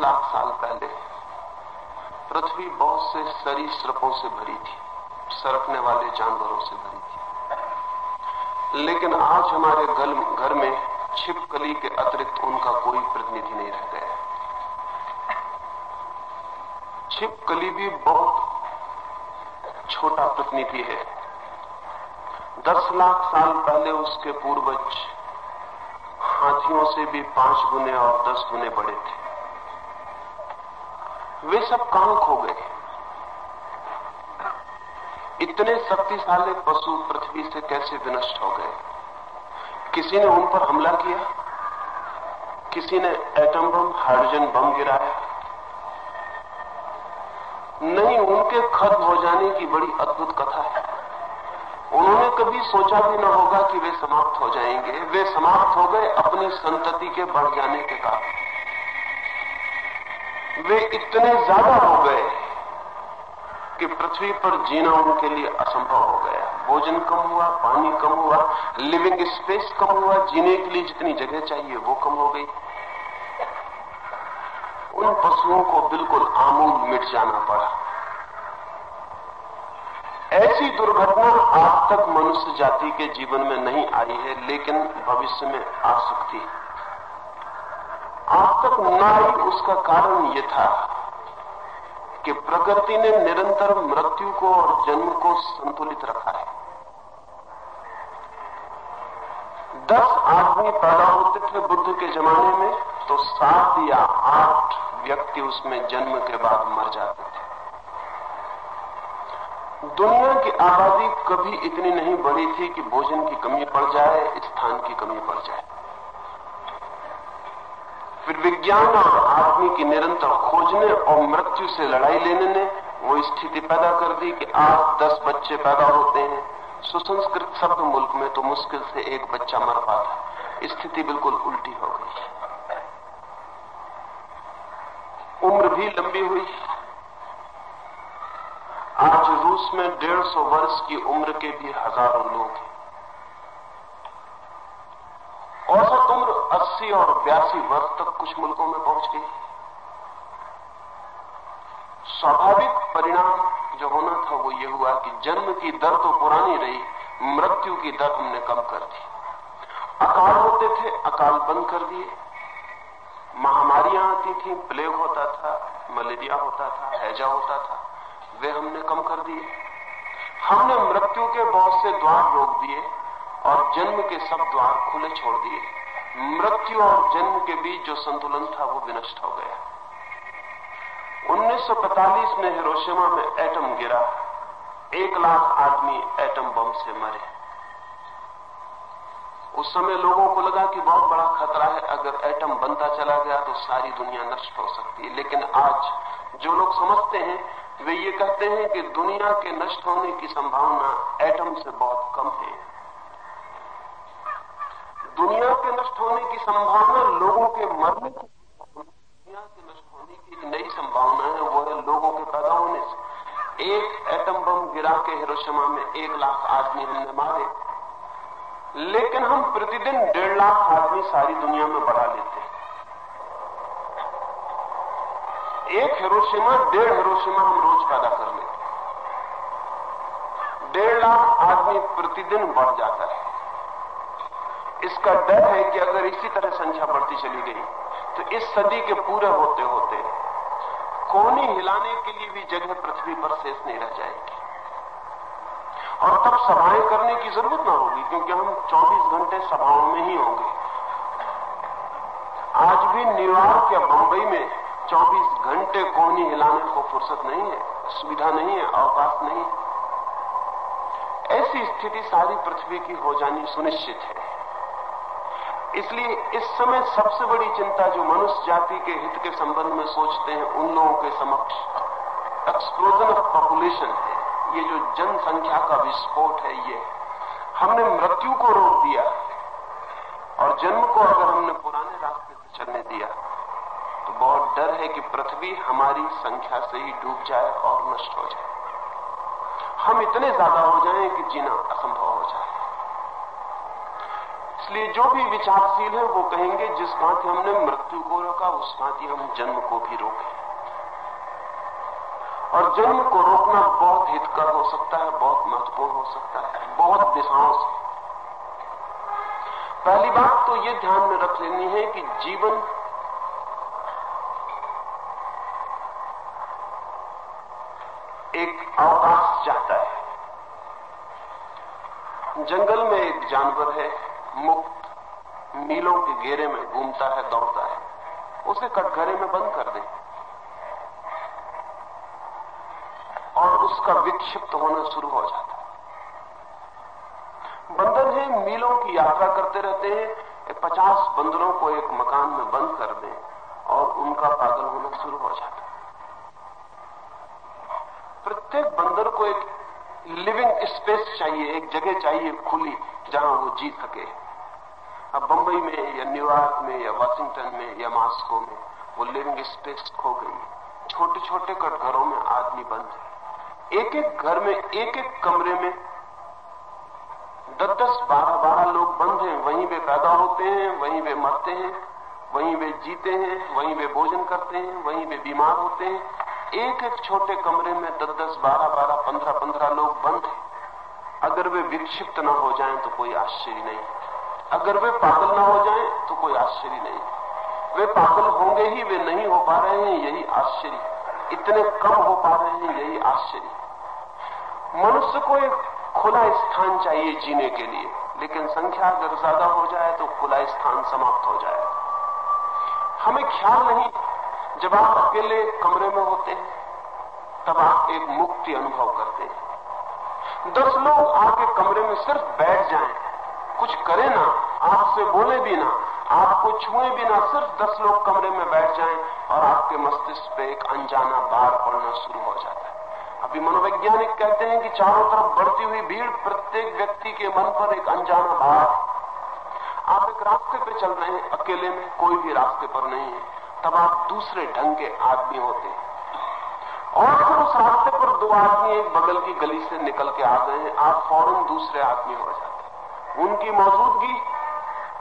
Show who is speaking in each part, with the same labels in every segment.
Speaker 1: लाख साल पहले, पृथ्वी बहुत से सरी सरीसृपों से भरी थी सरकने वाले जानवरों से भरी थी। लेकिन आज हमारे घर में छिपकली के अतिरिक्त उनका कोई प्रतिनिधि नहीं रह गया। छिपकली भी बहुत छोटा प्रतिनिधि है। दस लाख साल पहले उसके पूर्वज हाथियों से भी पाँच गुने और दस गुने बड़े थे। वे सब कहाँ खो गए। इतने शक्तिशाली पशु पृथ्वी से कैसे विनष्ट हो गए? किसी ने उन पर हमला किया? किसी ने एटम बम हाइड्रोजन बम गिराया? नहीं, उनके खत्म हो जाने की बड़ी अद्भुत कथा है। उन्होंने कभी सोचा भी ना होगा कि वे समाप्त हो जाएँगे। वे समाप्त हो गए अपनी संतति के बढ़ जाने के कारण। वे इतने ज़्यादा हो गए कि पृथ्वी पर जीना उनके लिए असंभव हो गया। भोजन कम हुआ, पानी कम हुआ लिविंग स्पेस कम हुआ, जीने के लिए जितनी जगह चाहिए वो कम हो गई। उन पशुओं को बिल्कुल आमूल मिट जाना पड़ा। ऐसी दुर्घटना आज तक मनुष्य जाति के जीवन में नहीं आई है, लेकिन भविष्य में आ सकती है। तक न उसका कारण यह था कि प्रकृति ने निरंतर मृत्यु को और जन्म को संतुलित रखा है। दस आदमी पैदा होते थे बुद्ध के जमाने में तो सात या आठ व्यक्ति उसमें जन्म के बाद मर जाते थे। दुनिया की आबादी कभी इतनी नहीं बढ़ी थी कि भोजन की कमी पड़ जाए, स्थान की कमी पड़ जाए। विज्ञान और आदमी की निरंतर खोजने और मृत्यु से लड़ाई लेने ने वो स्थिति पैदा कर दी कि आज दस बच्चे पैदा होते हैं। सुसंस्कृत शब्द मुल्क में तो मुश्किल से एक बच्चा मर पाता है। स्थिति बिल्कुल उल्टी हो गई। उम्र भी लंबी हुई। आज रूस में डेढ़ सौ वर्ष की उम्र के भी हज़ारों लोग हैं। 80 और बयासी वर्ष तक कुछ मुल्कों में पहुँच गई। स्वाभाविक परिणाम जो होना था वो ये हुआ कि जन्म की दर तो पुरानी रही, मृत्यु की दर हमने कम कर दी। अकाल होते थे, अकाल बंद कर दिए। महामारियाँ आती थी, प्लेग होता था, मलेरिया होता था, हैजा होता था, वे हमने कम कर दिए। हमने मृत्यु के बहुत से द्वार रोक दिए और जन्म के सब द्वार खुले छोड़ दिए। मृत्यु और जन्म के बीच जो संतुलन था, वो विनष्ट हो गया। 1945 में हिरोशिमा में एटम गिरा। एक लाख आदमी एटम बम से मरे। उस समय लोगों को लगा कि बहुत बड़ा खतरा है, अगर एटम बनता चला गया तो सारी दुनिया नष्ट हो सकती है। लेकिन आज जो लोग समझते हैं, वे ये कहते हैं कि दुनिया के नष्ट होने की संभावना एटम से बहुत कम है। दुनिया के नष्ट होने की संभावना लोगों के मरने की दुनिया के नष्ट होने की एक नई संभावना है, वो है लोगों के पैदा होने से। एक एटम बम गिरा के हिरोशिमा में एक लाख आदमी हमने मारे। लेकिन हम प्रतिदिन डेढ़ लाख आदमी सारी दुनिया में बढ़ा लेते हैं। एक हिरोशिमा, डेढ़ हिरोशिमा हम रोज पैदा कर लेते डेढ़ लाख आदमी प्रतिदिन बढ़ जाता है। इसका डर है कि अगर इसी तरह संख्या बढ़ती चली गई तो इस सदी के पूरे होते होते कोनी हिलाने के लिए भी जगह पृथ्वी पर शेष नहीं रह जाएगी। और तब सभाएँ करने की ज़रूरत ना होगी, क्योंकि हम 24 घंटे सभाओं में ही होंगे। आज भी न्यूयॉर्क या बंबई में 24 घंटे कोनी हिलाने को फुर्सत नहीं है, सुविधा नहीं है, अवकाश नहीं है। ऐसी स्थिति सारी पृथ्वी की हो जानी सुनिश्चित है। इसलिए इस समय सबसे बड़ी चिंता जो मनुष्य जाति के हित के संबंध में सोचते हैं, उन लोगों के समक्ष एक्सप्लोजन ऑफ़ पॉपुलेशन है। ये जो जनसंख्या का विस्फोट है ये। हमने मृत्यु को रोक दिया और जन्म को अगर हमने पुराने रास्ते से चलने दिया तो बहुत डर है कि पृथ्वी हमारी संख्या से ही डूब जाए और नष्ट हो जाए। हम इतने ज़्यादा हो जाएँ कि जीना इसलिए जो भी विचारशील है, वो कहेंगे, जिस भांति हमने मृत्यु को रोका, उस भांति हम जन्म को भी रोके और जन्म को रोकना बहुत हितकर हो सकता है, बहुत महत्वपूर्ण हो सकता है, बहुत दिशाओं से पहली बात तो ये ध्यान में रख लेनी है कि जीवन एक अवकाश चाहता है। जंगल में एक जानवर है मुक्त मीलों के घेरे में घूमता है, दौड़ता है। उसे कटघरे में बंद कर दें। और उसका विक्षिप्त होना शुरू हो जाता है। बंदर है मीलों की यात्रा करते रहते हैं पचास बंदरों को एक मकान में बंद कर दें और उनका पागल होना शुरू हो जाता है। प्रत्येक बंदर को एक लिविंग स्पेस चाहिए, एक जगह चाहिए खुली जहाँ वो जी सके। अब बंबई में, या न्यूयॉर्क में, या वाशिंगटन में, या मास्को में, वो लिविंग स्पेस खो गई छोटे छोटे कटघरों में आदमी बंद है। एक एक घर में एक एक कमरे में दस दस बारह बारह लोग बंद हैं। वहीं वे पैदा होते हैं, वहीं वे मरते हैं, वहीं वे जीते हैं, वहीं वे भोजन करते हैं, वहीं वे बीमार होते हैं। एक एक छोटे कमरे में दस दस बारह बारह पंद्रह पंद्रह लोग बंद हैं। अगर वे विक्षिप्त न हो जाएँ तो कोई आश्चर्य नहीं। अगर वे पागल ना हो जाएँ तो कोई आश्चर्य नहीं। वे पागल होंगे ही वे नहीं हो पा रहे हैं यही आश्चर्य। इतने कम हो पा रहे हैं यही आश्चर्य। मनुष्य को एक खुला स्थान चाहिए जीने के लिए लेकिन संख्या अगर ज़्यादा हो जाए तो खुला स्थान समाप्त हो जाए। हमें ख्याल नहीं जब आप अकेले कमरे में होते हैं तब आप एक मुक्ति अनुभव करते हैं। दस लोग आपके कमरे में सिर्फ़ बैठ जाएँ, कुछ करे ना, आपसे बोले भी ना, आपको छुए भी ना, सिर्फ़ दस लोग कमरे में बैठ जाएँ और आपके मस्तिष्क पे एक अनजाना बार पड़ना शुरू हो जाता है। अभी मनोवैज्ञानिक कहते हैं कि चारों तरफ़ बढ़ती हुई भीड़ प्रत्येक व्यक्ति के मन पर एक अनजाना भार आप एक रास्ते पे चल रहे हैं, अकेले में कोई भी रास्ते पर नहीं है, तब आप दूसरे ढंग के आदमी होते हैं। और फिर उस रास्ते पर दो आदमी एक बगल की गली से निकल के आ गए हैं, आप फ़ौरन दूसरे आदमी हो जाते उनकी मौजूदगी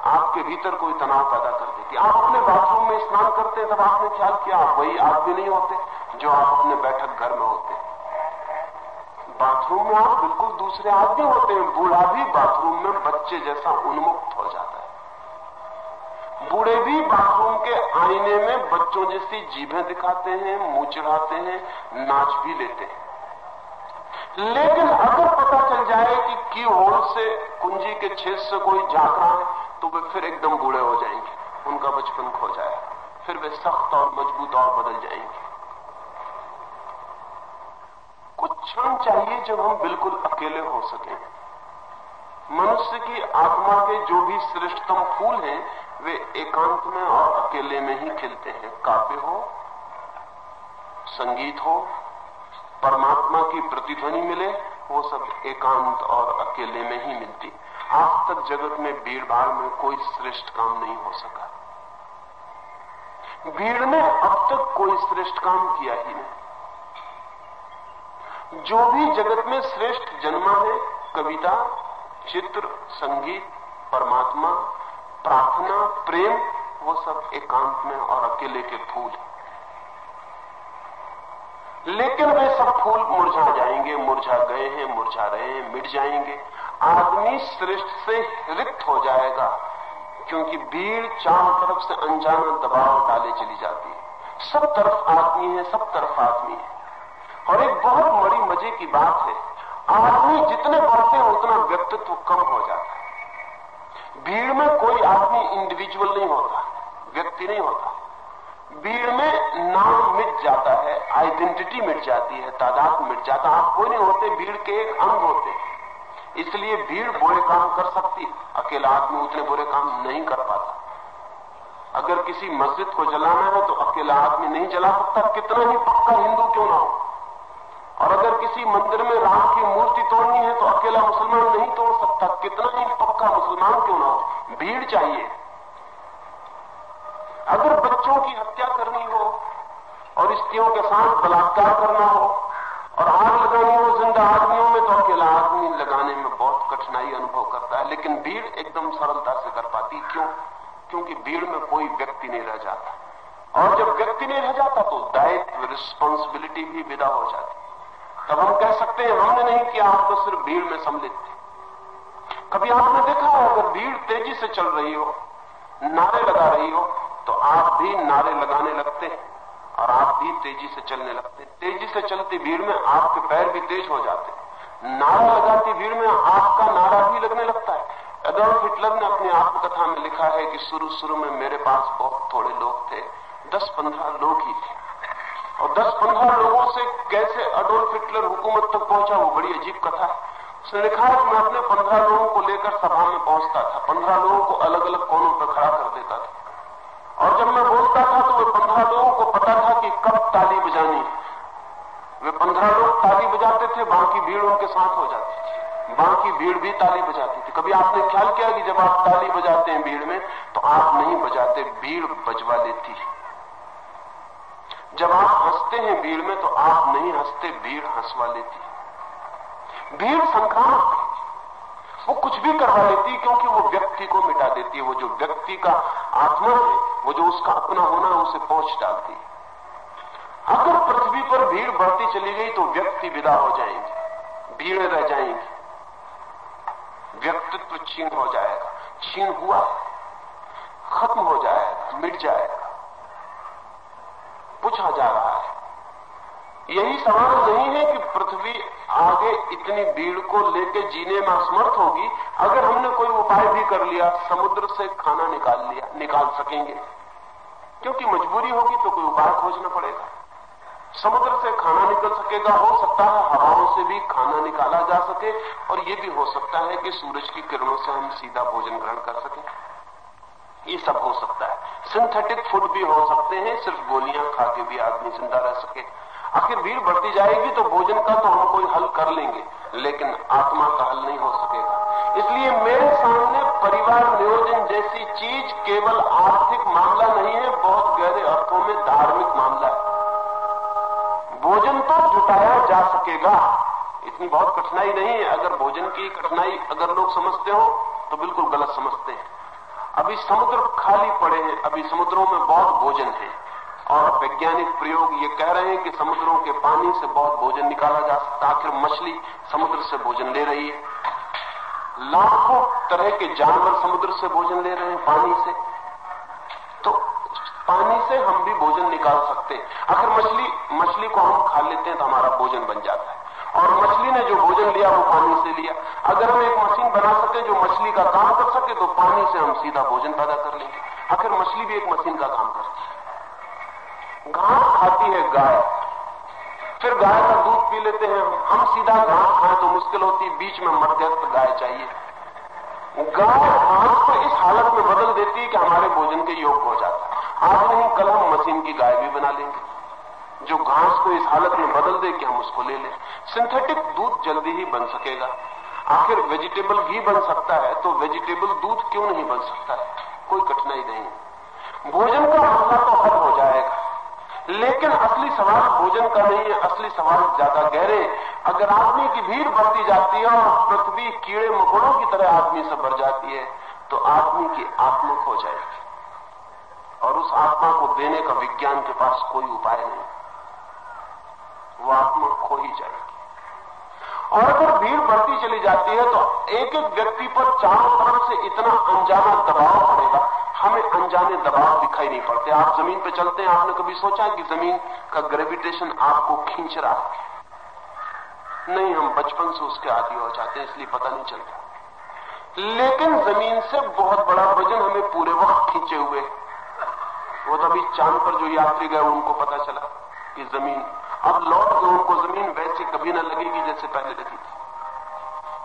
Speaker 1: आपके भीतर कोई तनाव पैदा कर देती आप अपने बाथरूम में स्नान करते हैं, तब आपने ख्याल किया, आप वही आदमी नहीं होते जो आप अपने बैठक घर में होते बाथरूम में आप बिल्कुल दूसरे आदमी होते हैं, बूढ़ा भी बाथरूम में बच्चे जैसा उन्मुक्त हो जाता है। बूढ़े भी बाथरूम के आईने में बच्चों जैसी जीभें दिखाते हैं, मुँह चढ़ाते हैं, नाच भी लेते हैं। लेकिन अगर पता चल जाए कि की होल से कुंजी के छेद से कोई झाँक रहा है तो वे फिर एकदम बूढ़े हो जाएँगे। उनका बचपन खो जाएगा फिर वे सख्त और मज़बूत और बदल जाएँगे। कुछ क्षण चाहिए जब हम बिल्कुल अकेले हो सके। मनुष्य की आत्मा के जो भी श्रेष्ठतम फूल हैं, वे एकांत में और अकेले में ही खिलते हैं। काव्य हो, संगीत हो, परमात्मा की प्रतिध्वनि मिले वो सब एकांत और अकेले में ही मिलती। आज तक जगत में भीड़ भाड़ में कोई श्रेष्ठ काम नहीं हो सका। भीड़ ने अब तक कोई श्रेष्ठ काम किया ही नहीं। जो भी जगत में श्रेष्ठ जन्मा है, कविता, चित्र, संगीत, परमात्मा, प्रार्थना, प्रेम, वो सब एकांत में और अकेले के फूल लेकिन वे सब फूल मुरझा जाएँगे, मुरझा गए हैं, मुरझा रहे हैं, मिट जाएँगे। आदमी श्रेष्ठ से रिक्त हो जाएगा, क्योंकि भीड़ चारों तरफ़ से अनजाना दबाव डाले चली जाती है। सब तरफ़ आदमी है, सब तरफ़ आदमी है। और एक बहुत बड़ी मज़े की बात है, आदमी जितने बढ़ते हैं, उतना व्यक्तित्व कम हो जाता है। भीड़ में कोई आदमी इंडिविजुअल नहीं होता, व्यक्ति नहीं होता। भीड़ में नाम मिट जाता है आइडेंटिटी मिट जाती है, तादाद मिट जाता है। आप कोई नहीं होते, भीड़ के एक अंग होते इसलिए भीड़ बुरे काम कर सकती अकेला आदमी उतने बुरे काम नहीं कर पाता। अगर किसी मस्जिद को जलाना है तो अकेला आदमी नहीं जला सकता। कितना ही पक्का हिंदू क्यों ना हो। और अगर किसी मंदिर में राम की मूर्ति तोड़नी है तो अकेला मुसलमान नहीं तोड़ सकता। कितना ही पक्का मुसलमान क्यों ना हो। भीड़ चाहिए। अगर बच्चों की हत्या करनी हो और स्त्रियों के साथ बलात्कार करना हो और आग लगानी हो, ज़िंदा आदमियों में तो अकेला आदमी लगाने में बहुत कठिनाई अनुभव करता है। लेकिन भीड़ एकदम सरलता से कर पाती। क्यों? क्योंकि भीड़ में कोई व्यक्ति नहीं रह जाता। और जब व्यक्ति नहीं रह जाता तो दायित्व रिस्पॉन्सिबिलिटी भी विदा हो जाती। तब हम कह सकते हैं, हमने नहीं किया, आप तो सिर्फ़ भीड़ में सम्मिलित थे। कभी आपने देखा हो, अगर भीड़ तेज़ी से चल रही हो, नारे लगा रही हो तो आप भी नारे लगाने लगते हैं और आप भी तेज़ी से चलने लगते हैं। तेज़ी से चलती भीड़ में आपके पैर भी तेज हो जाते हैं। नारा लगाती भीड़ में आपका नारा भी लगने लगता है। एडोल्फ हिटलर ने अपनी आत्मकथा में लिखा है कि शुरू शुरू में मेरे पास बहुत थोड़े लोग थे। दस पंद्रह लोग ही थे। और दस पंद्रह लोगों से कैसे अडोल्फ हिटलर हुकूमत तक पहुँचा, वो बड़ी अजीब कथा है। उसने लिखा है कि मैं अपने पंद्रह लोगों को लेकर सभा में पहुँचता था। पंद्रह लोगों को अलग अलग कोनों पर खड़ा कर देता था। और जब मैं बोलता था तो वे पंद्रह लोगों को पता था कि कब ताली बजानी वे पंद्रह लोग ताली बजाते थे, बाकी भीड़ उनके साथ हो जाती थी। बाकी भीड़ भी ताली बजाती थी। कभी आपने ख्याल किया कि जब आप ताली बजाते हैं भीड़ में तो आप नहीं बजाते, भीड़ बजवा लेती है। जब आप हँसते हैं भीड़ में तो आप नहीं हँसते, भीड़ हंसवा लेती है। भीड़ संक्रामक वो कुछ भी करवा लेती है, क्योंकि वो व्यक्ति को मिटा देती है। वो जो व्यक्ति का आत्मा है, वो जो उसका अपना होना है, उसे पहुँच डालती है। अगर पृथ्वी पर भीड़ बढ़ती चली गई तो व्यक्ति विदा हो जाएँगे, भीड़ रह जाएँगी। व्यक्तित्व छीन हो जाएगा। छीन हुआ, खत्म हो जाएगा, मिट जाएगा। पूछा जा रहा है। यही सवाल नहीं है कि पृथ्वी आगे इतनी भीड़ को लेकर जीने में असमर्थ होगी। अगर हमने कोई उपाय भी कर लिया, समुद्र से खाना निकाल लिया, निकाल सकेंगे। क्योंकि मजबूरी होगी तो कोई उपाय खोजना पड़ेगा। समुद्र से खाना निकल सकेगा, हो सकता है हवाओं से भी खाना निकाला जा सके, और ये भी हो सकता है कि सूरज की किरणों से हम सीधा भोजन ग्रहण कर सके। ये सब हो सकता है। सिंथेटिक फ़ूड भी हो सकते हैं, सिर्फ़ गोलियाँ खा के भी आदमी ज़िंदा रह सके। आखिर भीड़ बढ़ती जाएगी तो भोजन का तो हम कोई हल कर लेंगे, लेकिन आत्मा का हल नहीं हो सकेगा। इसलिए मेरे सामने परिवार नियोजन जैसी चीज़ केवल आर्थिक मामला नहीं है, बहुत गहरे अर्थों में धार्मिक मामला है। भोजन तो जुटाया जा सकेगा। इतनी बहुत कठिनाई नहीं है। अगर भोजन की कठिनाई अगर लोग समझते हो तो बिल्कुल गलत समझते हैं। अभी समुद्र खाली पड़े हैं, अभी समुद्रों में बहुत भोजन है। और वैज्ञानिक प्रयोग ये कह रहे हैं कि समुद्रों के पानी से बहुत भोजन निकाला जा सकता आखिर मछली समुद्र से भोजन ले रही है। लाखों तरह के जानवर समुद्र से भोजन ले रहे हैं पानी से। तो पानी से हम भी भोजन निकाल सकते हैं। आखिर मछली मछली को हम खा लेते हैं तो हमारा भोजन बन जाता है। और मछली ने जो भोजन लिया, वो पानी से लिया। अगर हम एक मशीन बना सके जो मछली का काम कर सके तो पानी से हम सीधा भोजन पैदा कर लेंगे। आखिर मछली भी एक मशीन का काम करती है। घास खाती है गाय। फिर गाय का दूध पी लेते हैं हम। सीधा घास खाएँ तो मुश्किल होती बीच में मध्यस्थ गाय चाहिए। गाय घास को इस हालत में बदल देती है कि हमारे भोजन के योग हो जाता है। आज नहीं, कल हम मशीन की गाय भी बना लेंगे। जो घास को इस हालत में बदल दे कि हम उसको ले लें। सिंथेटिक दूध जल्दी ही बन सकेगा। आखिर वेजिटेबल घी बन सकता है तो वेजिटेबल दूध क्यों नहीं बन सकता है? कोई कठिनाई नहीं भोजन का मसला तो हल हो लेकिन असली सवाल भोजन का नहीं है, असली सवाल ज़्यादा गहरे। अगर आदमी की भीड़ बढ़ती जाती है और पृथ्वी कीड़े मकोड़ों की तरह आदमी से बढ़ जाती है तो आदमी की आत्मा खो जाएगी। और उस आत्मा को देने का विज्ञान के पास कोई उपाय नहीं। वो आत्मा खो ही जाएगी। और अगर भीड़ बढ़ती चली जाती है तो एक एक व्यक्ति पर चारों तरफ़ से इतना अनजाना दबाव पड़ेगा हमें अनजाने दबाव दिखाई नहीं पड़ते। आप ज़मीन पर चलते हैं, आपने कभी सोचा कि ज़मीन का ग्रेविटेशन आपको खींच रहा है? नहीं, हम बचपन से उसके आदि हो जाते हैं, इसलिए पता नहीं चलता। लेकिन ज़मीन से बहुत बड़ा वज़न हमें पूरे वक्त खींचे हुए वो तभी चाँद पर जो यात्री गए, उनको पता चला कि ज़मीन, अब लौट के उनको ज़मीन वैसे कभी ना लगेगी जैसे पहले लगी थी।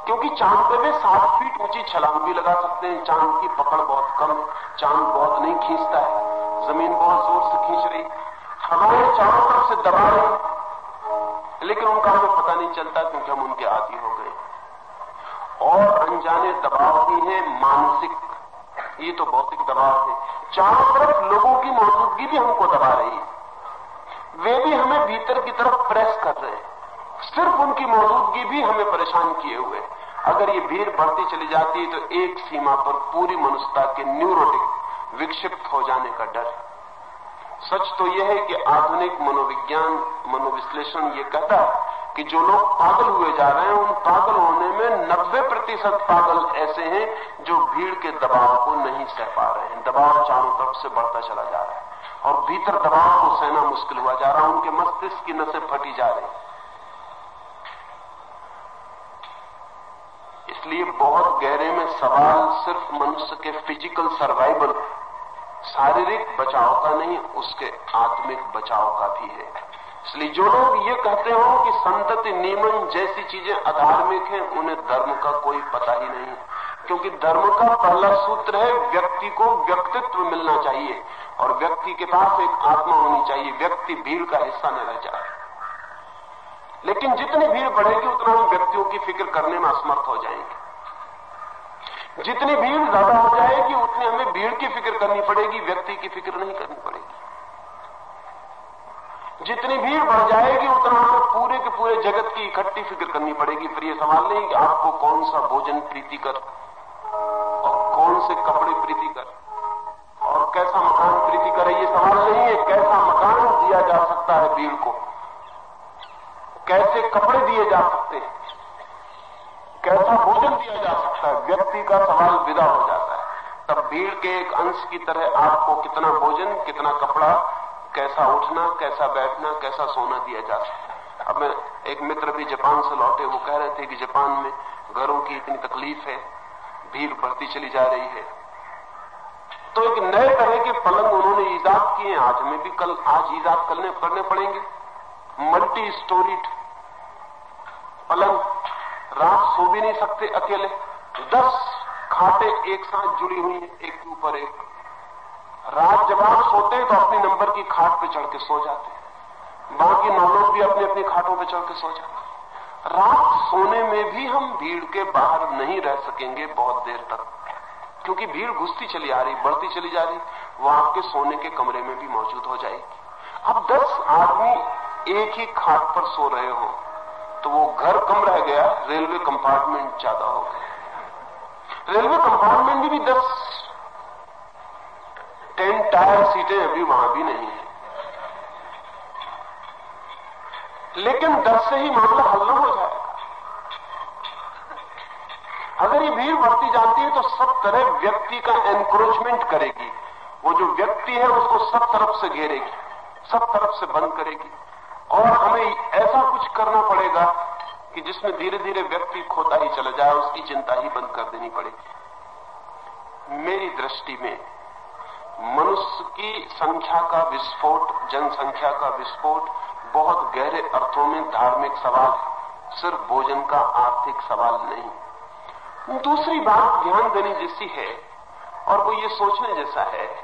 Speaker 1: क्योंकि चाँद पे वे सात फीट ऊँची छलांग भी लगा सकते हैं। चाँद की पकड़ बहुत कम चाँद बहुत नहीं खींचता है। ज़मीन बहुत ज़ोर से खींच रही हवाएँ चारों तरफ़ से दबा रही लेकिन उनका हमें पता नहीं चलता क्योंकि हम उनके आदि हो गए। और अनजाने दबाव भी है मानसिक। ये तो भौतिक दबाव है। चारों तरफ़ लोगों की मौजूदगी भी हमको दबा रही है। वे भी हमें भीतर की तरफ़ प्रेस कर रहे हैं। सिर्फ़ उनकी मौजूदगी भी हमें परेशान किए हुए अगर ये भीड़ बढ़ती चली जाती है तो एक सीमा पर पूरी मनुष्यता के न्यूरोटिक विक्षिप्त हो जाने का डर है। सच तो यह है कि आधुनिक मनोविज्ञान, मनोविश्लेषण ये कहता है कि जो लोग पागल हुए जा रहे हैं, उन पागल होने में 90 प्रतिशत पागल ऐसे हैं जो भीड़ के दबाव को नहीं सह पा रहे हैं। दबाव चारों तरफ़ से बढ़ता चला जा रहा है और भीतर दबाव को सहना मुश्किल हुआ जा रहा है। उनके मस्तिष्क की नसें फटी जा रही इसलिए बहुत गहरे में सवाल सिर्फ़ मनुष्य के फ़िज़िकल सर्वाइवल शारीरिक बचाव का नहीं, उसके आत्मिक बचाव का भी है। इसलिए जो लोग ये कहते हो कि संतति नियमन जैसी चीज़ें अधार्मिक हैं, उन्हें धर्म का कोई पता ही नहीं। क्योंकि धर्म का पहला सूत्र है, व्यक्ति को व्यक्तित्व मिलना चाहिए। और व्यक्ति के पास एक आत्मा होनी चाहिए, व्यक्ति भीड़ का हिस्सा न रह जाए। लेकिन जितनी भीड़ बढ़ेगी, उतना हम व्यक्तियों की फ़िक्र करने में असमर्थ हो जाएँगे। जितनी भीड़ ज़्यादा हो जाएगी, उतनी हमें भीड़ की फ़िक्र करनी पड़ेगी, व्यक्ति की फ़िक्र नहीं करनी पड़ेगी। जितनी भीड़ बढ़ जाएगी, उतना हमें पूरे के पूरे जगत की इकट्ठी फ़िक्र करनी पड़ेगी। फिर यह सवाल नहीं कि आपको कौन सा भोजन प्रीति कर और कौन से कपड़े प्रीति कर? और कैसा मकान प्रीति करे? ये सवाल नहीं है कैसा मकान दिया जा सकता है भीड़ को। कैसे कपड़े दिए जा सकते हैं? कैसा भोजन दिया जा सकता है? व्यक्ति का सवाल विदा हो जाता है। तब भीड़ के एक अंश की तरह आपको कितना भोजन, कितना कपड़ा, कैसा उठना, कैसा बैठना, कैसा सोना दिया जा सकता है। अब मैं एक मित्र भी जापान से लौटे, वो कह रहे थे कि जापान में घरों की इतनी तकलीफ़ है, भीड़ बढ़ती चली जा रही है। तो एक नए तरह के पलंग उन्होंने ईजाद किए आज हमें भी कल, आज ईजाद करने करने पड़ेंगे। मल्टी स्टोरीड पलंग रात सो भी नहीं सकते अकेले। दस खाटे एक साथ जुड़ी हुई है, एक के ऊपर एक। रात जब आप सोते हैं तो अपने नंबर की खाट पे चढ़ के सो जाते हैं। बाकी नौ लोग भी अपनी अपनी खाटों पे चढ़ के सो जाते हैं। रात सोने में भी हम भीड़ के बाहर नहीं रह सकेंगे बहुत देर तक। क्योंकि भीड़ घुसती चली आ रही, बढ़ती चली जा रही, वो आपके सोने के कमरे में भी मौजूद हो जाएगी। अब दस आदमी एक ही खाट पर सो रहे हो तो वो घर कम रह गया, रेलवे कंपार्टमेंट ज़्यादा हो गया। रेलवे कंपार्टमेंट भी दस टेन टायर सीटें अभी वहाँ भी नहीं है। लेकिन दस से ही मामला हल हो जाएगा। अगर ये भीड़ बढ़ती जाती है तो सब तरह व्यक्ति का एनक्रोचमेंट करेगी। वो जो व्यक्ति है, उसको सब तरफ़ से घेरेगी, सब तरफ़ से बंद करेगी। और हमें ऐसा कुछ करना पड़ेगा कि जिसमें धीरे धीरे व्यक्ति खोता ही चला जाए, उसकी चिंता ही बंद कर देनी पड़ेगी मेरी दृष्टि में, मनुष्य की संख्या का विस्फोट, जनसंख्या का विस्फोट बहुत गहरे अर्थों में धार्मिक सवाल है, सिर्फ़ भोजन का आर्थिक सवाल नहीं। दूसरी बात ध्यान देने जैसी है, और वो ये सोचने जैसा है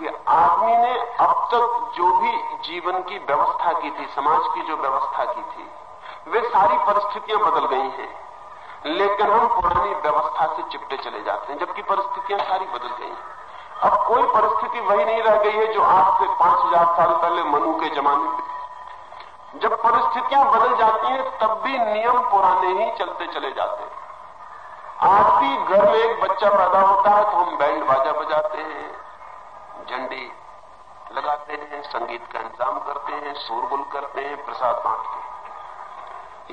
Speaker 1: कि आदमी ने अब तक जो भी जीवन की व्यवस्था की थी, समाज की जो व्यवस्था की थी, वे सारी परिस्थितियाँ बदल गई हैं। लेकिन हम पुरानी व्यवस्था से चिपटे चले जाते हैं, जबकि परिस्थितियाँ सारी बदल गई हैं। अब कोई परिस्थिति वही नहीं रह गई है जो आज से पाँच हज़ार साल पहले मनु के जमाने में। जब परिस्थितियाँ बदल जाती हैं, तब भी नियम पुराने ही चलते चले जाते हैं। आज भी घर में एक बच्चा पैदा होता है तो हम बैंड बाजा बजाते हैं। झंडी लगाते हैं, संगीत का इंतज़ाम करते हैं, शोरगुल करते हैं, प्रसाद बांटते हैं।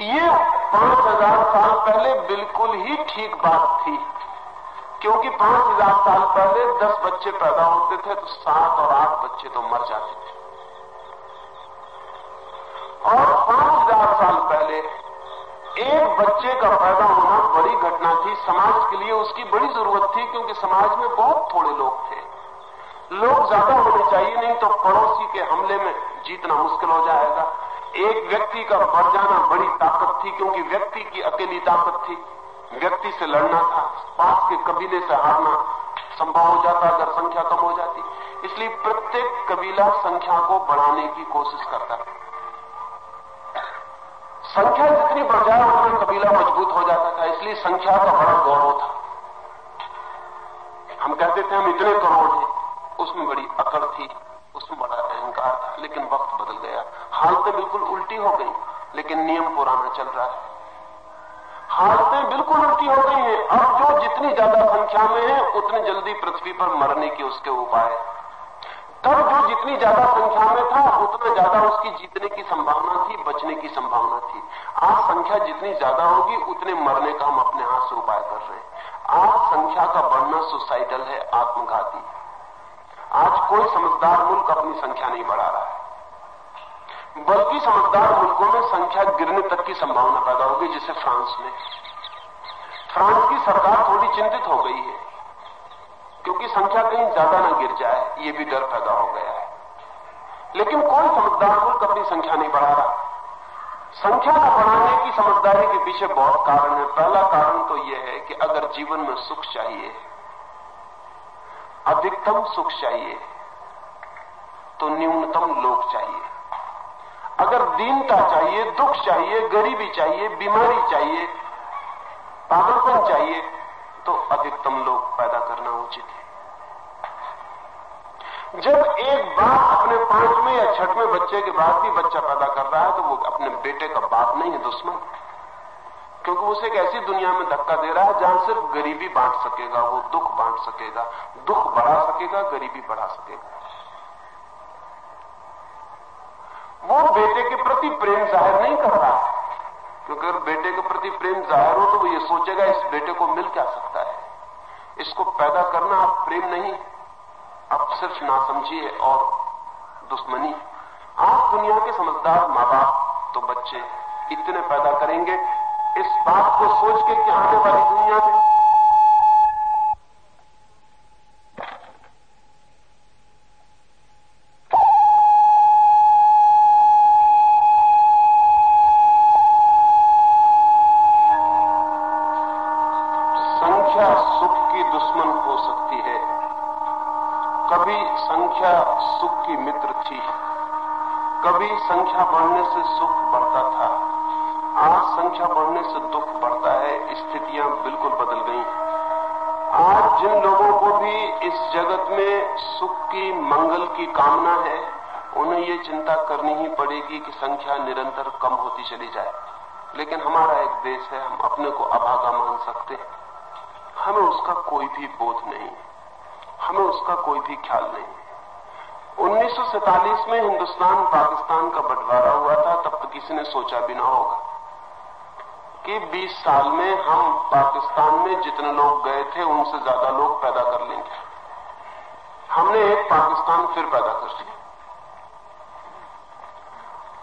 Speaker 1: ये पाँच हज़ार साल पहले बिल्कुल ही ठीक बात थी, क्योंकि पाँच हज़ार साल पहले दस बच्चे पैदा होते थे तो सात और आठ बच्चे तो मर जाते थे। और पाँच हज़ार साल पहले एक बच्चे का पैदा होना बड़ी घटना थी। समाज के लिए उसकी बड़ी ज़रूरत थी, क्योंकि समाज में बहुत थोड़े लोग थे। लोग ज़्यादा होने चाहिए, नहीं तो पड़ोसी के हमले में जीतना मुश्किल हो जाएगा। एक व्यक्ति का बढ़ जाना बड़ी ताकत थी, क्योंकि व्यक्ति की अकेली ताकत थी। व्यक्ति से लड़ना था पास के कबीले से हारना संभव हो जाता, अगर संख्या कम हो जाती। इसलिए प्रत्येक कबीला संख्या को बढ़ाने की कोशिश करता था संख्या जितनी बढ़ जाए, उतना कबीला मज़बूत हो जाता था। इसलिए संख्या का बड़ा गौरव था हम कहते थे, हम इतने करोड़ हैं उसमें बड़ी अकड़ थी, उसमें बड़ा अहंकार था, लेकिन वक्त बदल गया। हालतें बिल्कुल उल्टी हो गई, लेकिन नियम पुराना चल रहा है। हालतें बिल्कुल उल्टी हो गई हैं। अब जो जितनी ज़्यादा संख्या में है, उतनी जल्दी पृथ्वी पर मरने के उसके उपाय तब जो जितनी ज़्यादा संख्या में था, उतना ज़्यादा उसकी जीतने की संभावना थी, बचने की संभावना थी। आज संख्या जितनी ज़्यादा होगी, उतने मरने का हम अपने हाथ से उपाय कर रहे हैं। आज संख्या का बढ़ना सुसाइडल है, आत्मघाती। आज कोई समझदार मुल्क अपनी संख्या नहीं बढ़ा रहा है। बल्कि समझदार मुल्कों में संख्या गिरने तक की संभावना पैदा होगी जैसे फ्रांस में। फ्रांस की सरकार थोड़ी चिंतित हो गई है, क्योंकि संख्या कहीं ज़्यादा ना गिर जाए, ये भी डर पैदा हो गया है। लेकिन कोई समझदार मुल्क अपनी संख्या नहीं बढ़ा रहा। संख्या को बढ़ाने की समझदारी के पीछे बहुत कारण है। पहला कारण तो यह है कि अगर जीवन में सुख चाहिए अधिकतम सुख चाहिए तो न्यूनतम लोग चाहिए। अगर दीनता चाहिए, दुख चाहिए, गरीबी चाहिए, बीमारी चाहिए, पागलपन चाहिए तो अधिकतम लोग पैदा करना उचित है। जब एक बाप अपने पाँचवें या छठवें बच्चे के बाद भी बच्चा पैदा कर रहा है तो वो अपने बेटे का बाप नहीं है, दुश्मन। क्योंकि उसे एक ऐसी दुनिया में धक्का दे रहा है जहाँ सिर्फ़ गरीबी बांट सकेगा, वो दुख बांट सकेगा, दुख बढ़ा सकेगा, गरीबी बढ़ा सकेगा। वो बेटे के प्रति प्रेम ज़ाहिर नहीं कर रहा, क्योंकि अगर बेटे के प्रति प्रेम ज़ाहिर हो तो वो ये सोचेगा, इस बेटे को मिल क्या सकता है? इसको पैदा करना आप प्रेम नहीं, आप सिर्फ़ ना समझिए और दुश्मनी। आप दुनिया के समझदार माँ बाप तो बच्चे इतने पैदा करेंगे इस बात को सोच के कि आने वाली दुनिया में पड़ेगी कि संख्या निरंतर कम होती चली जाए। लेकिन हमारा एक देश है, हम अपने को अभागा मान सकते हैं। हमें उसका कोई भी बोध नहीं। हमें उसका कोई भी ख्याल नहीं। 1947 में हिंदुस्तान पाकिस्तान का बंटवारा हुआ था, तब तो किसी ने सोचा भी ना होगा कि 20 साल में हम पाकिस्तान में जितने लोग गए थे, उनसे ज़्यादा लोग पैदा कर लेंगे। हमने एक पाकिस्तान फिर पैदा कर लिया।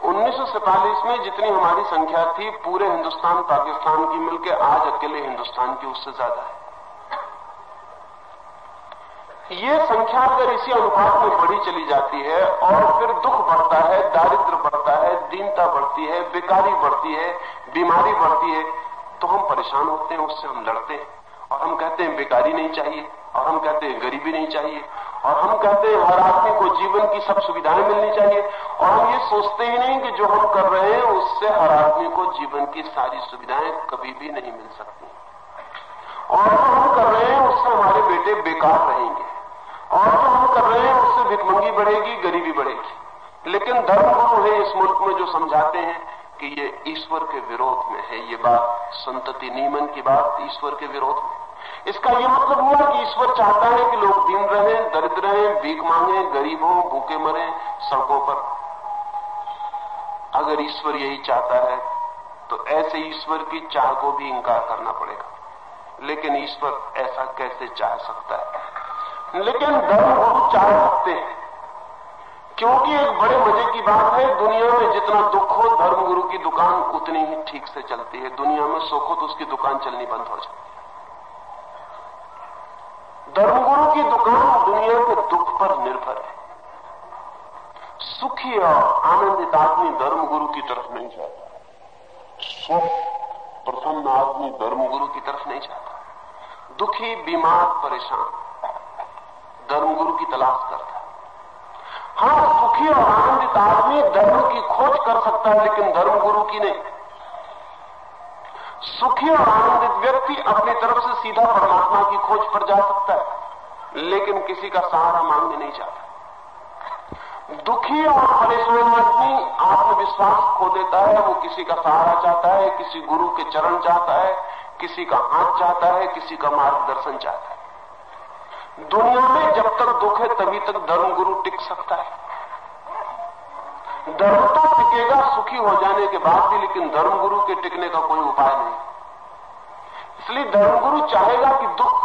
Speaker 1: 1947 में जितनी हमारी संख्या थी, पूरे हिंदुस्तान, पाकिस्तान की मिलकर आज अकेले हिंदुस्तान की उससे ज़्यादा है। ये संख्या अगर इसी अनुपात में बढ़ी चली जाती है और फिर दुख बढ़ता है दारिद्र बढ़ता है, दीनता बढ़ती है, बेकारी बढ़ती है, बीमारी बढ़ती है तो हम परेशान होते हैं, उससे हम लड़ते हैं। और हम कहते हैं, बेकारी नहीं चाहिए। और हम कहते हैं, गरीबी नहीं चाहिए। और हम कहते हैं, हर आदमी को जीवन की सब सुविधाएँ मिलनी चाहिए। और हम ये सोचते ही नहीं कि जो हम कर रहे हैं, उससे हर आदमी को जीवन की सारी सुविधाएँ कभी भी नहीं मिल सकती। और जो हम कर रहे हैं, उससे हमारे बेटे बेकार रहेंगे। और जो हम कर रहे हैं, उससे भिकमंगी बढ़ेगी, गरीबी बढ़ेगी। लेकिन धर्म गुरु है इस मुल्क में जो समझाते हैं कि ये ईश्वर के विरोध में है। ये बात संतति नियमन की बात ईश्वर के विरोध में। इसका यह मतलब हुआ कि ईश्वर चाहता है कि लोग दिन रहे, दरिद्र रहे, भीख मांगे, गरीब हो, भूखे मरे, सड़कों पर। अगर ईश्वर यही चाहता है तो ऐसे ईश्वर की चाह को भी इंकार करना पड़ेगा। लेकिन ईश्वर ऐसा कैसे चाह सकता है? लेकिन धर्म गुरु चाह सकते हैं। क्योंकि एक बड़े मज़े की बात है, दुनिया में जितना दुख हो, धर्मगुरु की दुकान उतनी ही ठीक से चलती है। दुनिया में सुख हो तो उसकी दुकान चलनी बंद हो जाती धर्मगुरु की दुकान दुनिया के दुख पर निर्भर है। सुखी और आनंदित आदमी धर्मगुरु की तरफ़ नहीं जाता। स्वस्थ प्रसन्न आदमी धर्मगुरु की तरफ़ नहीं जाता। दुखी, बीमार, परेशान धर्मगुरु की तलाश करता हाँ सुखी और आनंदित आदमी धर्म की खोज कर सकता है, लेकिन धर्मगुरु की नहीं। सुखी और आनंदित व्यक्ति अपनी तरफ़ से सीधा परमात्मा की खोज पर जा सकता है, लेकिन किसी का सहारा मांगने नहीं चाहता। दुखी और परेशान आदमी आत्मविश्वास खो देता है, वो किसी का सहारा चाहता है, किसी गुरु के चरण चाहता है, किसी का हाथ चाहता है, किसी का मार्गदर्शन चाहता है। दुनिया में जब तक दुख है, तभी तक धर्म गुरु टिक सकता है। धर्म तो टिकेगा, सुखी हो जाने के बाद भी, लेकिन धर्मगुरु के टिकने का कोई उपाय नहीं। इसलिए धर्मगुरु चाहेगा कि दुख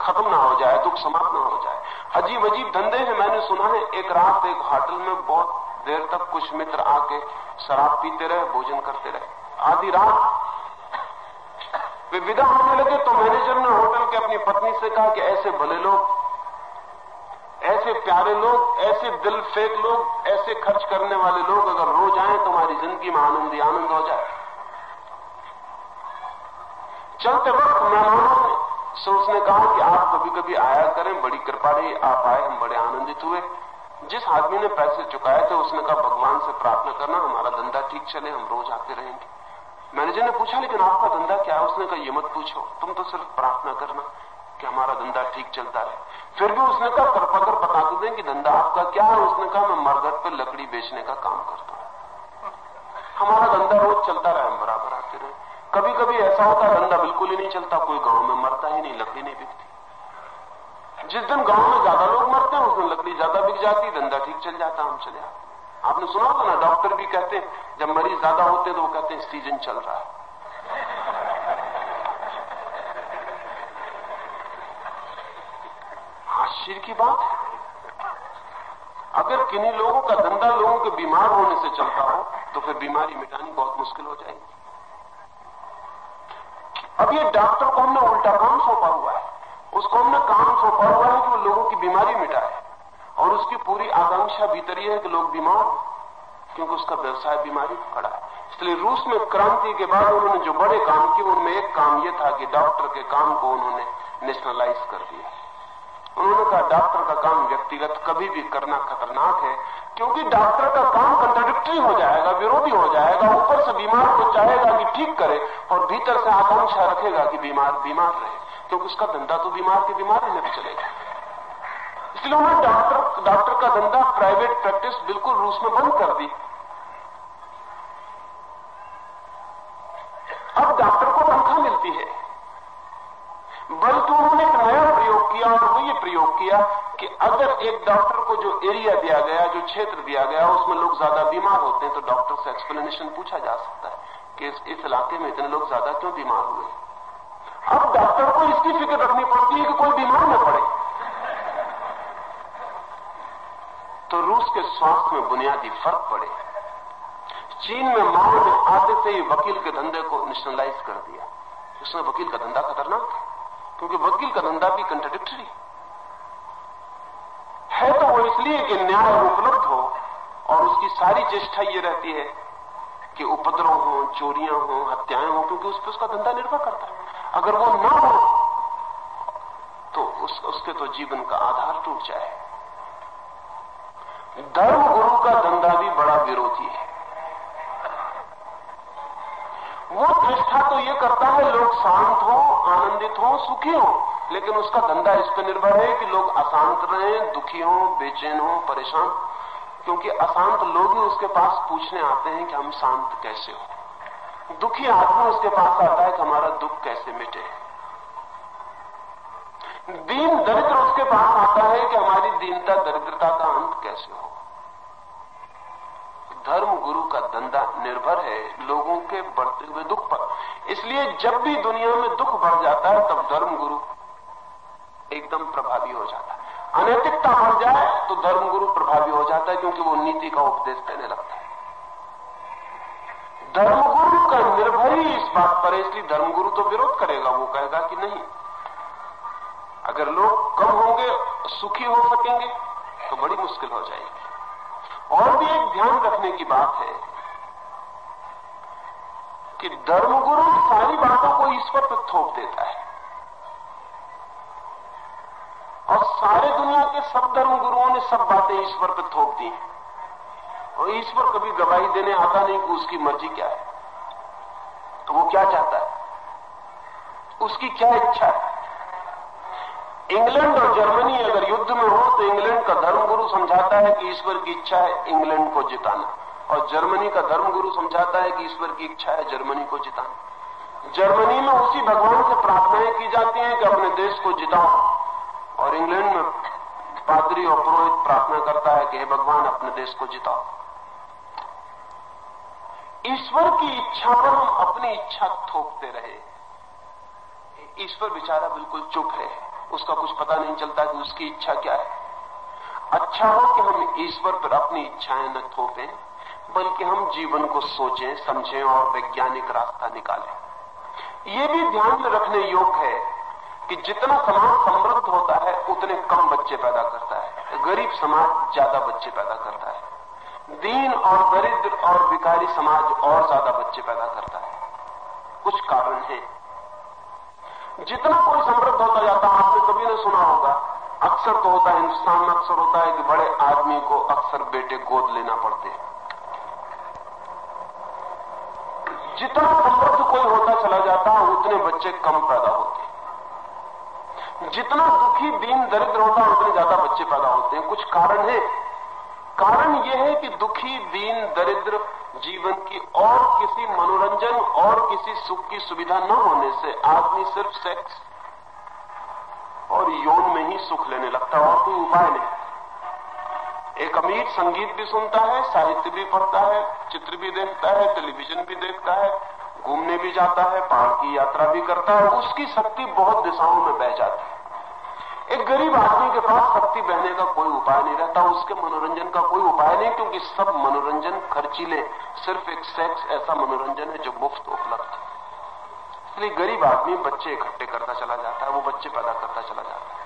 Speaker 1: खत्म ना हो जाए, दुख समाप्त ना हो जाए। अजीब अजीब धंधे हैं, मैंने सुना है, एक रात एक होटल में बहुत देर तक कुछ मित्र आके शराब पीते रहे, भोजन करते रहे। आधी रात वे विदा होने लगे तो मैनेजर ने होटल के अपनी पत्नी से कहा कि ऐसे भले लोग ऐसे प्यारे लोग, ऐसे दिल फेक लोग, ऐसे खर्च करने वाले लोग अगर रोज आए, तुम्हारी ज़िंदगी में आनंद ही आनंद हो जाए। चलते वक्त मेहमानों ने से उसने कहा कि आप कभी कभी आया करें, बड़ी कृपा रही, आप आए, हम बड़े आनंदित हुए। जिस आदमी ने पैसे चुकाए थे, उसने कहा, भगवान से प्रार्थना करना, हमारा धंधा ठीक चले, हम रोज आते रहेंगे। मैनेजर ने पूछा, लेकिन आपका धंधा क्या है? उसने कहा, ये मत पूछो, तुम तो सिर्फ़ प्रार्थना करना कि हमारा धंधा ठीक चलता है फिर भी उसने कहा कृपा कर बता तो दें कि धंधा आपका क्या है? उसने कहा, मैं मरघट पर लकड़ी बेचने का काम करता हूँ। हमारा धंधा रोज चलता रहा, हम बराबर आते रहे। कभी कभी ऐसा होता है धंधा बिल्कुल ही नहीं चलता, कोई गाँव में मरता ही नहीं, लकड़ी नहीं बिकती। जिस दिन गाँव में ज़्यादा लोग मरते हैं, उस दिन लकड़ी ज़्यादा बिक जाती, धंधा ठीक चल जाता, हम चले आपने सुना होगा ना, डॉक्टर भी कहते हैं, जब मरीज़ ज़्यादा होते हैं तो वो कहते हैं सीज़न चल रहा है। आश्चर्य की बात? है अगर किन्हीं लोगों का धंधा लोगों के बीमार होने से चलता हो तो फिर बीमारी मिटानी बहुत मुश्किल हो जाएगी। अब ये डॉक्टर को हमने उल्टा काम सौंपा हुआ है। उसको हमने काम सौंपा हुआ है कि वो लोगों की बीमारी मिटाए। और उसकी पूरी आकांक्षा भीतर यह है कि लोग बीमार क्योंकि उसका व्यवसाय बीमारी पड़ा है। इसलिए रूस में क्रांति के बाद उन्होंने जो बड़े काम किए, उनमें एक काम यह था कि डॉक्टर के काम को उन्होंने नेशनलाइज कर दिया। उन्होंने कहा डॉक्टर का काम व्यक्तिगत कभी भी करना खतरनाक है, क्योंकि डॉक्टर का काम कंट्रोडिक्टरी हो जाएगा, विरोधी हो जाएगा, ऊपर से बीमार को चाहेगा कि ठीक करे और भीतर से आकांक्षा रखेगा कि बीमार बीमार रहे। क्योंकि उसका धंधा तो बीमार की बीमारी में भी चलेगा। इसलिए उन्होंने डॉक्टर डॉक्टर का धंधा प्राइवेट प्रैक्टिस बिल्कुल रूस में बंद कर दी अब डॉक्टर को तनख्वाह मिलती है। बल्कि उन्होंने एक नया किया और वो ये प्रयोग किया कि अगर एक डॉक्टर को जो एरिया दिया गया जो क्षेत्र दिया गया उसमें लोग ज़्यादा बीमार होते हैं तो डॉक्टर से एक्सप्लेनेशन पूछा जा सकता है कि इस, इस इलाके में इतने लोग ज़्यादा क्यों बीमार हुए अब डॉक्टर को इसकी फ़िक्र रखनी पड़ती है कि कोई बीमार न पड़े। तो रूस के स्वास्थ्य में बुनियादी फ़र्क पड़े। चीन में माओ ने आते से ही वकील के धंधे को नेशनलाइज कर दिया। उसमें वकील का धंधा खतरनाक है। क्योंकि वकील का धंधा भी कंट्रडिक्टरी है। तो वो इसलिए कि न्याय उपलब्ध हो और उसकी सारी चेष्टा ये रहती है कि उपद्रव हो चोरियाँ हो हत्याएँ हो क्योंकि उस पर उसका धंधा निर्भर करता है। अगर वो ना हो तो उस, उसके तो जीवन का आधार टूट जाए। धर्म गुरु का धंधा भी बड़ा विरोधी है। वो चेष्टा तो ये करता है, लोग शांत हो, आनंदित हो, सुखी हो। लेकिन उसका धंधा इस पर निर्भर है कि लोग अशांत रहें, दुखी हो, बेचैन हो, परेशान। क्योंकि अशांत लोग ही उसके पास पूछने आते हैं कि हम शांत कैसे हो। दुखी आदमी उसके पास आता है कि हमारा दुख कैसे मिटे। दीन दरिद्र उसके पास आता है कि हमारी दीनता, दरिद्रता का अंत कैसे हो। धर्म गुरु का धंधा निर्भर है लोगों के बढ़ते हुए दुख पर। इसलिए जब भी दुनिया में दुख बढ़ जाता है, तब धर्म गुरु एकदम प्रभावी हो जाता है। अनैतिकता बढ़ जाए तो धर्म गुरु प्रभावी हो जाता है, क्योंकि वो नीति का उपदेश देने लगता है। धर्मगुरु का निर्भर ही इस बात पर है, इसलिए धर्मगुरु तो विरोध करेगा, वो कहेगा कि नहीं। अगर लोग कम होंगे, सुखी हो सकेंगे तो बड़ी मुश्किल हो जाएगी। और भी एक ध्यान रखने की बात है कि धर्मगुरु सारी बातों को ईश्वर पर थोप देता है। और सारे दुनिया के सब धर्मगुरुओं ने सब बातें ईश्वर पर थोप दी हैं। और ईश्वर कभी गवाही देने आता नहीं कि उसकी मर्ज़ी क्या है। तो वो क्या चाहता है? उसकी क्या इच्छा है? इंग्लैंड और जर्मनी अगर युद्ध में हो तो इंग्लैंड का धर्मगुरु समझाता है कि ईश्वर की इच्छा है इंग्लैंड को जिताना। और जर्मनी का धर्मगुरु समझाता है कि ईश्वर की इच्छा है जर्मनी को जिताना। जर्मनी में उसी भगवान से प्रार्थनाएँ की जाती हैं कि अपने देश को जिताओ। और इंग्लैंड में पादरी और पुरोहित प्रार्थना करता है कि हे भगवान, अपने देश को जिताओ। ईश्वर की इच्छा पर हम अपनी इच्छा थोपते रहे। ईश्वर बेचारा बिल्कुल चुप है उसका कुछ पता नहीं चलता कि उसकी इच्छा क्या है। अच्छा हो कि हम ईश्वर पर अपनी इच्छाएँ न थोपें, बल्कि हम जीवन को सोचें, समझें और वैज्ञानिक रास्ता निकालें। ये भी ध्यान में रखने योग्य है कि जितना समाज समृद्ध होता है, उतने कम बच्चे पैदा करता है। गरीब समाज ज़्यादा बच्चे पैदा करता है। दीन और दरिद्र और विकारी समाज और ज़्यादा बच्चे पैदा करता है। कुछ कारण है। जितना कोई समृद्ध होता जाता है, आपने कभी नहीं सुना होगा। अक्सर तो होता है हिंदुस्तान में अक्सर होता है कि बड़े आदमी को अक्सर बेटे गोद लेना पड़ते हैं। जितना समृद्ध कोई होता चला जाता है, उतने बच्चे कम पैदा होते हैं। जितना दुखी, दीन, दरिद्र होता है, उतने ज़्यादा बच्चे पैदा होते हैं। कुछ कारण है। कारण यह है कि दुखी, दीन, दरिद्र जीवन की और किसी मनोरंजन और किसी सुख की सुविधा न होने से आदमी सिर्फ़ सेक्स और यौन में ही सुख लेने लगता है और कोई उपाय नहीं। एक अमीर संगीत भी सुनता है, साहित्य भी पढ़ता है, चित्र भी देखता है, टेलीविज़न भी देखता है, घूमने भी जाता है, पहाड़ की यात्रा भी करता है उसकी शक्ति बहुत दिशाओं में बह जाती है। एक गरीब आदमी के पास शक्ति बहने का कोई उपाय नहीं रहता, उसके मनोरंजन का कोई उपाय नहीं, क्योंकि सब मनोरंजन खर्चीले सिर्फ़ एक सेक्स ऐसा मनोरंजन है जो मुफ़्त उपलब्ध है। इसलिए गरीब आदमी बच्चे इकट्ठे करता चला जाता है, वो बच्चे पैदा करता चला जाता है।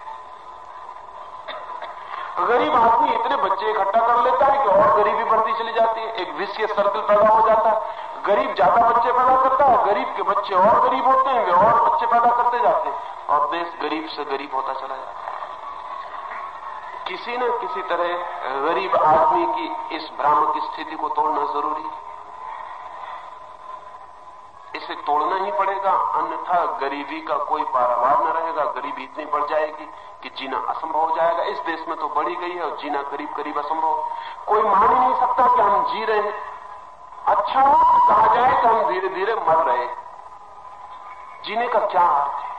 Speaker 1: गरीब आदमी इतने बच्चे इकट्ठा कर लेता है कि और गरीबी बढ़ती चली जाती है, एक विषय सर्कल पैदा हो जाता है। गरीब ज़्यादा बच्चे पैदा करता है, गरीब के बच्चे और गरीब होते हैं वे और बच्चे पैदा करते जाते हैं। और देश गरीब से गरीब होता चला जाता है। किसी न किसी तरह, गरीब आदमी की इस भ्रामक स्थिति को तोड़ना ज़रूरी है। इसे तोड़ना ही पड़ेगा, अन्यथा गरीबी का कोई पारावार न रहेगा। गरीबी इतनी बढ़ जाएगी कि जीना असंभव हो जाएगा। इस देश में तो बढ़ी गई है और जीना करीब करीब असंभव। कोई मान ही नहीं सकता कि हम जी रहे हैं। अच्छा हो, कहा जाए तो हम धीरे धीरे मर रहे जीने का क्या अर्थ है?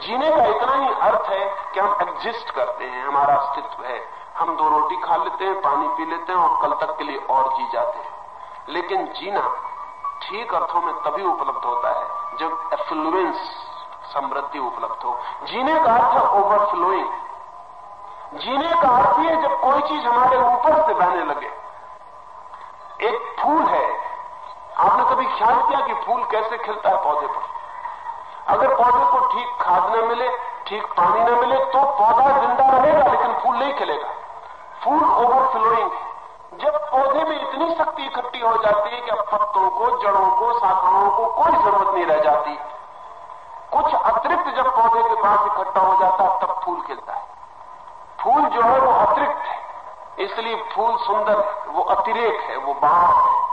Speaker 1: जीने का इतना ही अर्थ है कि हम एग्जिस्ट करते हैं, हमारा अस्तित्व है। हम दो रोटी खा लेते हैं, पानी पी लेते हैं और कल तक के लिए और जी जाते हैं। लेकिन जीना ठीक अर्थों में तभी उपलब्ध होता है, जब एफ्लुएंस समृद्धि उपलब्ध हो। जीने का अर्थ है ओवरफ्लोइंग जीने का अर्थ है जब कोई चीज़ हमारे ऊपर से बहने लगे एक फूल है। आपने कभी ख्याल किया कि फूल कैसे खिलता है पौधे पर? अगर पौधे को ठीक खाद न मिले, ठीक पानी न मिले तो पौधा ज़िंदा रहेगा, लेकिन फूल नहीं खिलेगा। फूल ओवरफ्लोइंग जब पौधे में इतनी शक्ति इकट्ठी हो जाती है कि अब पत्तों को, जड़ों को, शाखाओं को कोई ज़रूरत नहीं रह जाती। कुछ अतिरिक्त जब पौधे के पास इकट्ठा हो जाता है, तब फूल खिलता है। फूल जो है वो अतिरिक्त है। इसलिए फूल सुंदर, वो अतिरेक है, वो भाव है।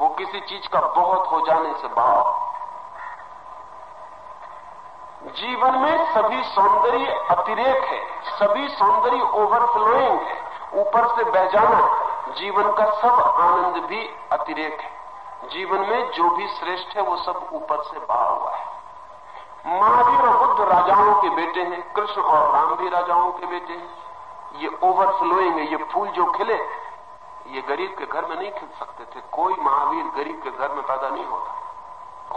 Speaker 1: वो किसी चीज़ का बहुत हो जाने से भाव जीवन में सभी सौंदर्य अतिरेक है, सभी सौंदर्य ओवरफ्लोइंग है। ऊपर से बह जाना जीवन का सब आनंद भी अतिरेक है। जीवन में जो भी श्रेष्ठ है, वो सब ऊपर से बहा हुआ है। महावीर और बुद्ध राजाओं के बेटे हैं, कृष्ण और राम भी राजाओं के बेटे हैं। ये ओवरफ्लोइंग है, ये फूल जो खिले, ये गरीब के घर में नहीं खिल सकते थे। कोई महावीर गरीब के घर में पैदा नहीं होता।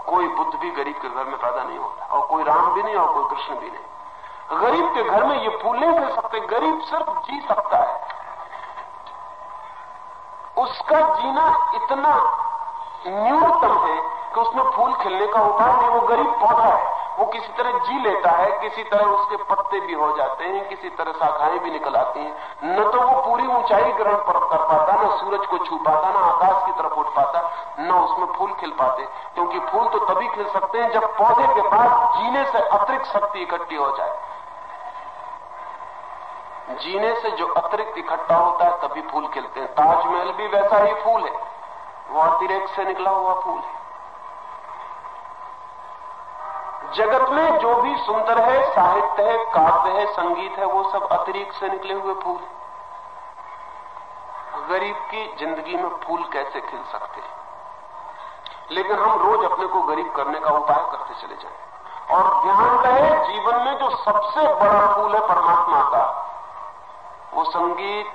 Speaker 1: कोई बुद्ध भी गरीब के घर में पैदा नहीं होता। और कोई राम भी नहीं, और कोई कृष्ण भी नहीं। गरीब के घर में ये फूल नहीं खिल सकते गरीब सिर्फ़ जी सकता है। उसका जीना इतना न्यूनतम है कि उसमें फूल खिलने का उपाय नहीं, वो गरीब पौधा है। वो किसी तरह जी लेता है, किसी तरह उसके पत्ते भी हो जाते हैं, किसी तरह शाखाएँ भी निकल आती हैं। न तो वो पूरी ऊंचाई ग्रहण कर पाता, न सूरज को छू पाता, न आकाश की तरफ़ उठ पाता, न उसमें फूल खिल पाते। क्योंकि फूल तो तभी खिल सकते हैं जब पौधे के पास जीने से अतिरिक्त शक्ति इकट्ठी हो जाए। जीने से जो अतिरिक्त इकट्ठा होता है, तभी फूल खिलते हैं। ताजमहल भी वैसा ही फूल है। वो अतिरिक्त से निकला हुआ फूल है। जगत में जो भी सुंदर है, साहित्य है, काव्य है, संगीत है, वो सब अतिरिक्त से निकले हुए फूल गरीब की ज़िंदगी में फूल कैसे खिल सकते हैं? लेकिन हम रोज अपने को गरीब करने का उपाय करते चले जाए। और ध्यान रहे, जीवन में जो सबसे बड़ा फूल है परमात्मा का, वो संगीत,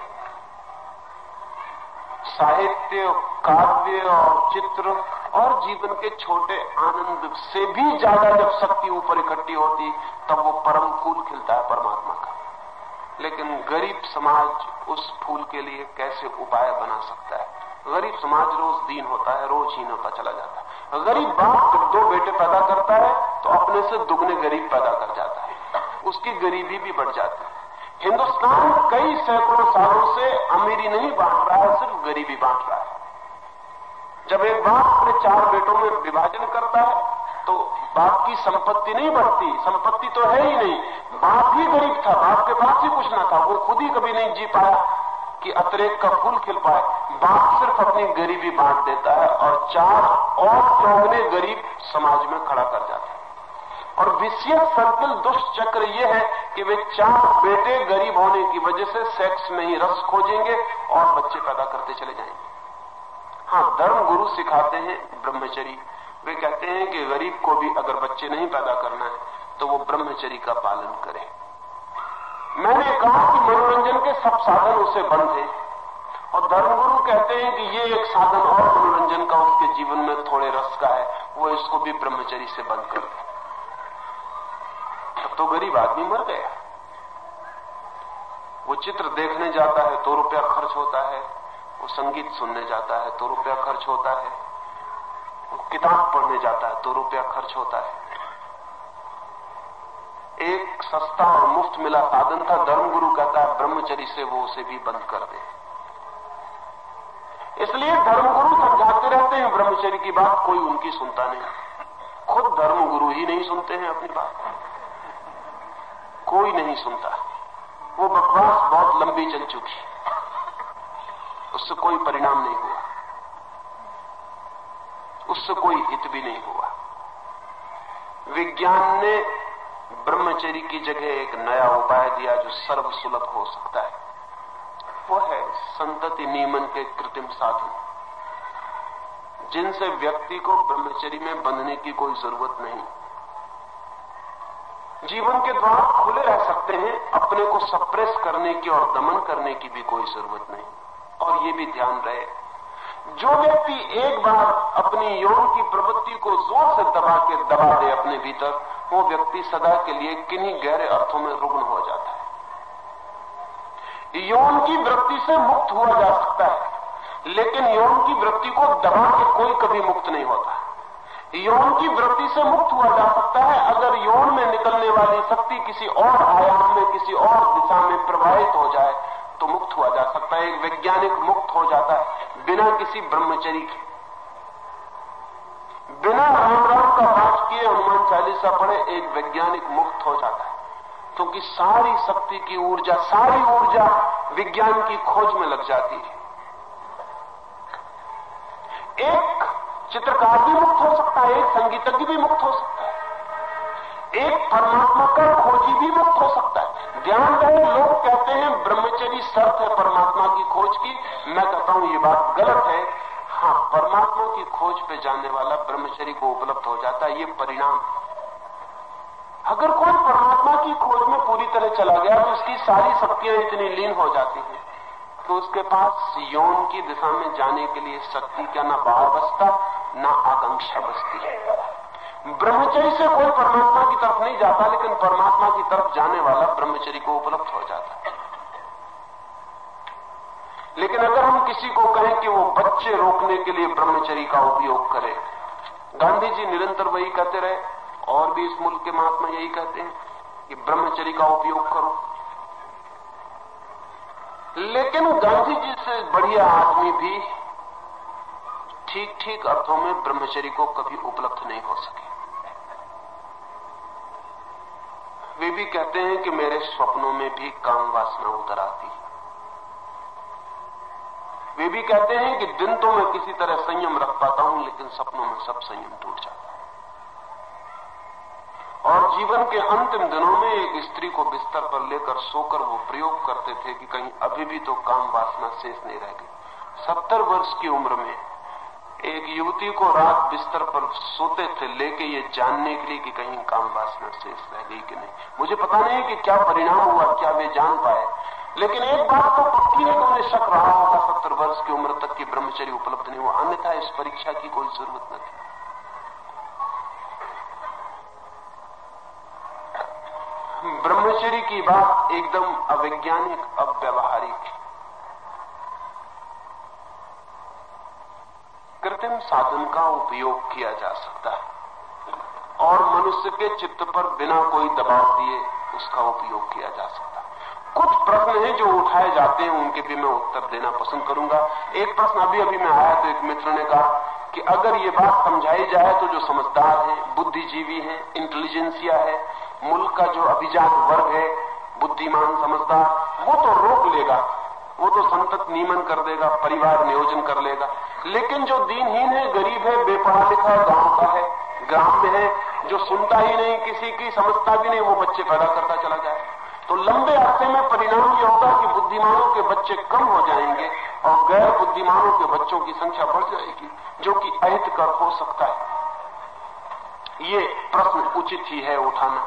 Speaker 1: साहित्य, काव्य और चित्र और जीवन के छोटे आनंद से भी ज़्यादा जब शक्ति ऊपर इकट्ठी होती, तब वो परम फूल खिलता है परमात्मा का। लेकिन गरीब समाज उस फूल के लिए कैसे उपाय बना सकता है? गरीब समाज रोज दीन होता है, रोज हीन होता चला जाता है। गरीब बाप जब दो बेटे पैदा करता है तो अपने से दुगने गरीब पैदा कर जाता है। उसकी गरीबी भी बढ़ जाती है। हिंदुस्तान कई सैकड़ों सालों से अमीरी नहीं बांट रहा है, सिर्फ़ गरीबी बांट रहा है। जब एक बाप अपने चार बेटों में विभाजन करता है तो बाप की संपत्ति नहीं बढ़ती। संपत्ति तो है ही नहीं। बाप ही गरीब था। बाप के पास ही कुछ ना था। वो खुद ही कभी नहीं जी पाया कि अतिरेक का फूल खिल पाए। बाप सिर्फ़ अपनी गरीबी बांट देता है और चार और चौगने गरीब समाज में खड़ा कर जाता है। और विषय सर्कल दुष्ट चक्र ये है कि वे चार बेटे गरीब होने की वजह से सेक्स में ही रस खोजेंगे और बच्चे पैदा करते चले जाएँगे। हाँ धर्म गुरु सिखाते हैं ब्रह्मचरी। वे कहते हैं कि गरीब को भी अगर बच्चे नहीं पैदा करना है तो वो ब्रह्मचरी का पालन करे। मैंने कहा कि मनोरंजन के सब साधन उसे बंद है। और धर्मगुरु कहते हैं कि ये एक साधन और मनोरंजन का उसके जीवन में थोड़े रस का है, वो इसको भी ब्रह्मचरी से बंद कर दे। तब तो गरीब आदमी मर गया। वो चित्र देखने जाता है तो रुपया खर्च होता है। वो संगीत सुनने जाता है तो रुपया खर्च होता है। वो किताब पढ़ने जाता है तो रुपया खर्च होता है। एक सस्ता और मुफ़्त मिला साधन था, धर्मगुरु कहता है ब्रह्मचरी से वो उसे भी बंद कर दे। इसलिए धर्मगुरु समझाते रहते हैं ब्रह्मचरी की बात कोई उनकी सुनता नहीं। खुद धर्मगुरु ही नहीं सुनते हैं अपनी बात। कोई नहीं सुनता। वो बकवास बहुत लंबी चल चुकी। उससे कोई परिणाम नहीं हुआ। उससे कोई हित भी नहीं हुआ। विज्ञान ने ब्रह्मचरी की जगह एक नया उपाय दिया जो सर्वसुलभ हो सकता है। वो है संतति नियमन के कृत्रिम साधन। जिनसे व्यक्ति को ब्रह्मचरी में बंधने की कोई ज़रूरत नहीं। जीवन के द्वार खुले रह सकते हैं, अपने को सप्रेस करने की और दमन करने की भी कोई ज़रूरत नहीं। और ये भी ध्यान रहे। जो व्यक्ति एक बार अपनी यौन की प्रवृत्ति को ज़ोर से दबा के दबा दे अपने भीतर, वो व्यक्ति सदा के लिए किन्हीं गहरे अर्थों में रुग्ण हो जाता है। यौन की वृत्ति से मुक्त हुआ जा सकता है, लेकिन यौन की वृत्ति को दबा के कोई कभी मुक्त नहीं होता। यौन की वृत्ति से मुक्त हुआ जा सकता है अगर यौन में निकलने वाली शक्ति किसी और आयाम में, किसी और दिशा में प्रभावित हो जाए तो मुक्त हुआ जा है एक वैज्ञानिक मुक्त हो जाता है, बिना किसी ब्रह्मचरी के। बिना राम राम का पाठ किए हनुमान चालीसा पढ़े, एक वैज्ञानिक मुक्त हो जाता है। क्योंकि तो सारी शक्ति की ऊर्जा, सारी ऊर्जा विज्ञान की खोज में लग जाती है। एक चित्रकार भी मुक्त हो सकता है, एक संगीतज्ञ भी मुक्त हो सकता है। एक परमात्मा का खोजी भी मुक्त हो सकता है। ध्यान रहे लोग कहते हैं ब्रह्मचरी शर्त है परमात्मा की खोज की। मैं कहता हूँ, ये बात गलत है। हाँ परमात्मा की खोज पे जाने वाला ब्रह्मचरी को उपलब्ध हो जाता है, ये परिणाम। अगर कोई परमात्मा की खोज में पूरी तरह चला गया तो उसकी सारी शक्तियाँ इतनी लीन हो जाती हैं। तो उसके पास यौन की दिशा में जाने के लिए शक्ति क्या ना बाहर बसता, ना आकांक्षा बसती है। ब्रह्मचरी से कोई परमात्मा की तरफ़ नहीं जाता, लेकिन परमात्मा की तरफ़ जाने वाला ब्रह्मचरी को उपलब्ध हो जाता है। लेकिन अगर हम किसी को कहें कि वो बच्चे रोकने के लिए ब्रह्मचरी का उपयोग करे, गांधी जी निरंतर वही कहते रहे, और भी इस मुल्क के महात्मा यही कहते हैं कि ब्रह्मचरी का उपयोग करो। लेकिन गांधी जी से बढ़िया आदमी भी ठीक ठीक अर्थों में ब्रह्मचरी को कभी उपलब्ध नहीं हो सके। वे भी कहते हैं कि मेरे स्वप्नों में भी काम वासना उतर आती वे भी कहते हैं कि दिन तो मैं किसी तरह संयम रख पाता हूँ, लेकिन सपनों में सब संयम टूट जाता है। और जीवन के अंतिम दिनों में एक स्त्री को बिस्तर पर लेकर सोकर वो प्रयोग करते थे कि कहीं अभी भी तो काम वासना शेष नहीं रह गई। सत्तर वर्ष की उम्र में एक युवती को रात बिस्तर पर सोते थे, लेके ये जानने के लिए कि कहीं काम वासना शेष रह गई कि नहीं। मुझे पता नहीं कि क्या परिणाम हुआ, क्या वे जान पाए। लेकिन एक बात तो पक्की है कि उन्हें शक रहा होगा सत्तर वर्ष की उम्र तक की ब्रह्मचर्य उपलब्ध नहीं हुआ। अन्यथा इस परीक्षा की कोई ज़रूरत नहीं ब्रह्मचर्य की बात एकदम अवैज्ञानिक, अव्यवहारिक है। कृत्रिम साधन का उपयोग किया जा सकता है। और मनुष्य के चित्त पर बिना कोई दबाव दिए उसका उपयोग किया जा सकता है। कुछ प्रश्न हैं जो उठाए जाते हैं, उनके भी मैं उत्तर देना पसंद करूँगा। एक प्रश्न अभी अभी मैं आया तो एक मित्र ने कहा कि अगर ये बात समझाई जाए तो जो समझदार है, बुद्धिजीवी है इंटेलिजेंसिया है, मुल्क का जो अभिजात वर्ग है, बुद्धिमान समझदार, वो तो रोक लेगा, वो तो संतत नियमन कर देगा, परिवार नियोजन कर लेगा। लेकिन जो दीनहीन है, गरीब है बेपढ़ा लिखा गाँव का है, ग्राम में है, जो सुनता ही नहीं, किसी की समझता भी नहीं, वो बच्चे पैदा करता चला जाए। तो लंबे अरसे में परिणाम ये होगा कि बुद्धिमानों के बच्चे कम हो जाएँगे और गैर बुद्धिमानों के बच्चों की संख्या बढ़ जाएगी, जो कि अहित कर हो सकता है। ये प्रश्न उचित ही है उठाना।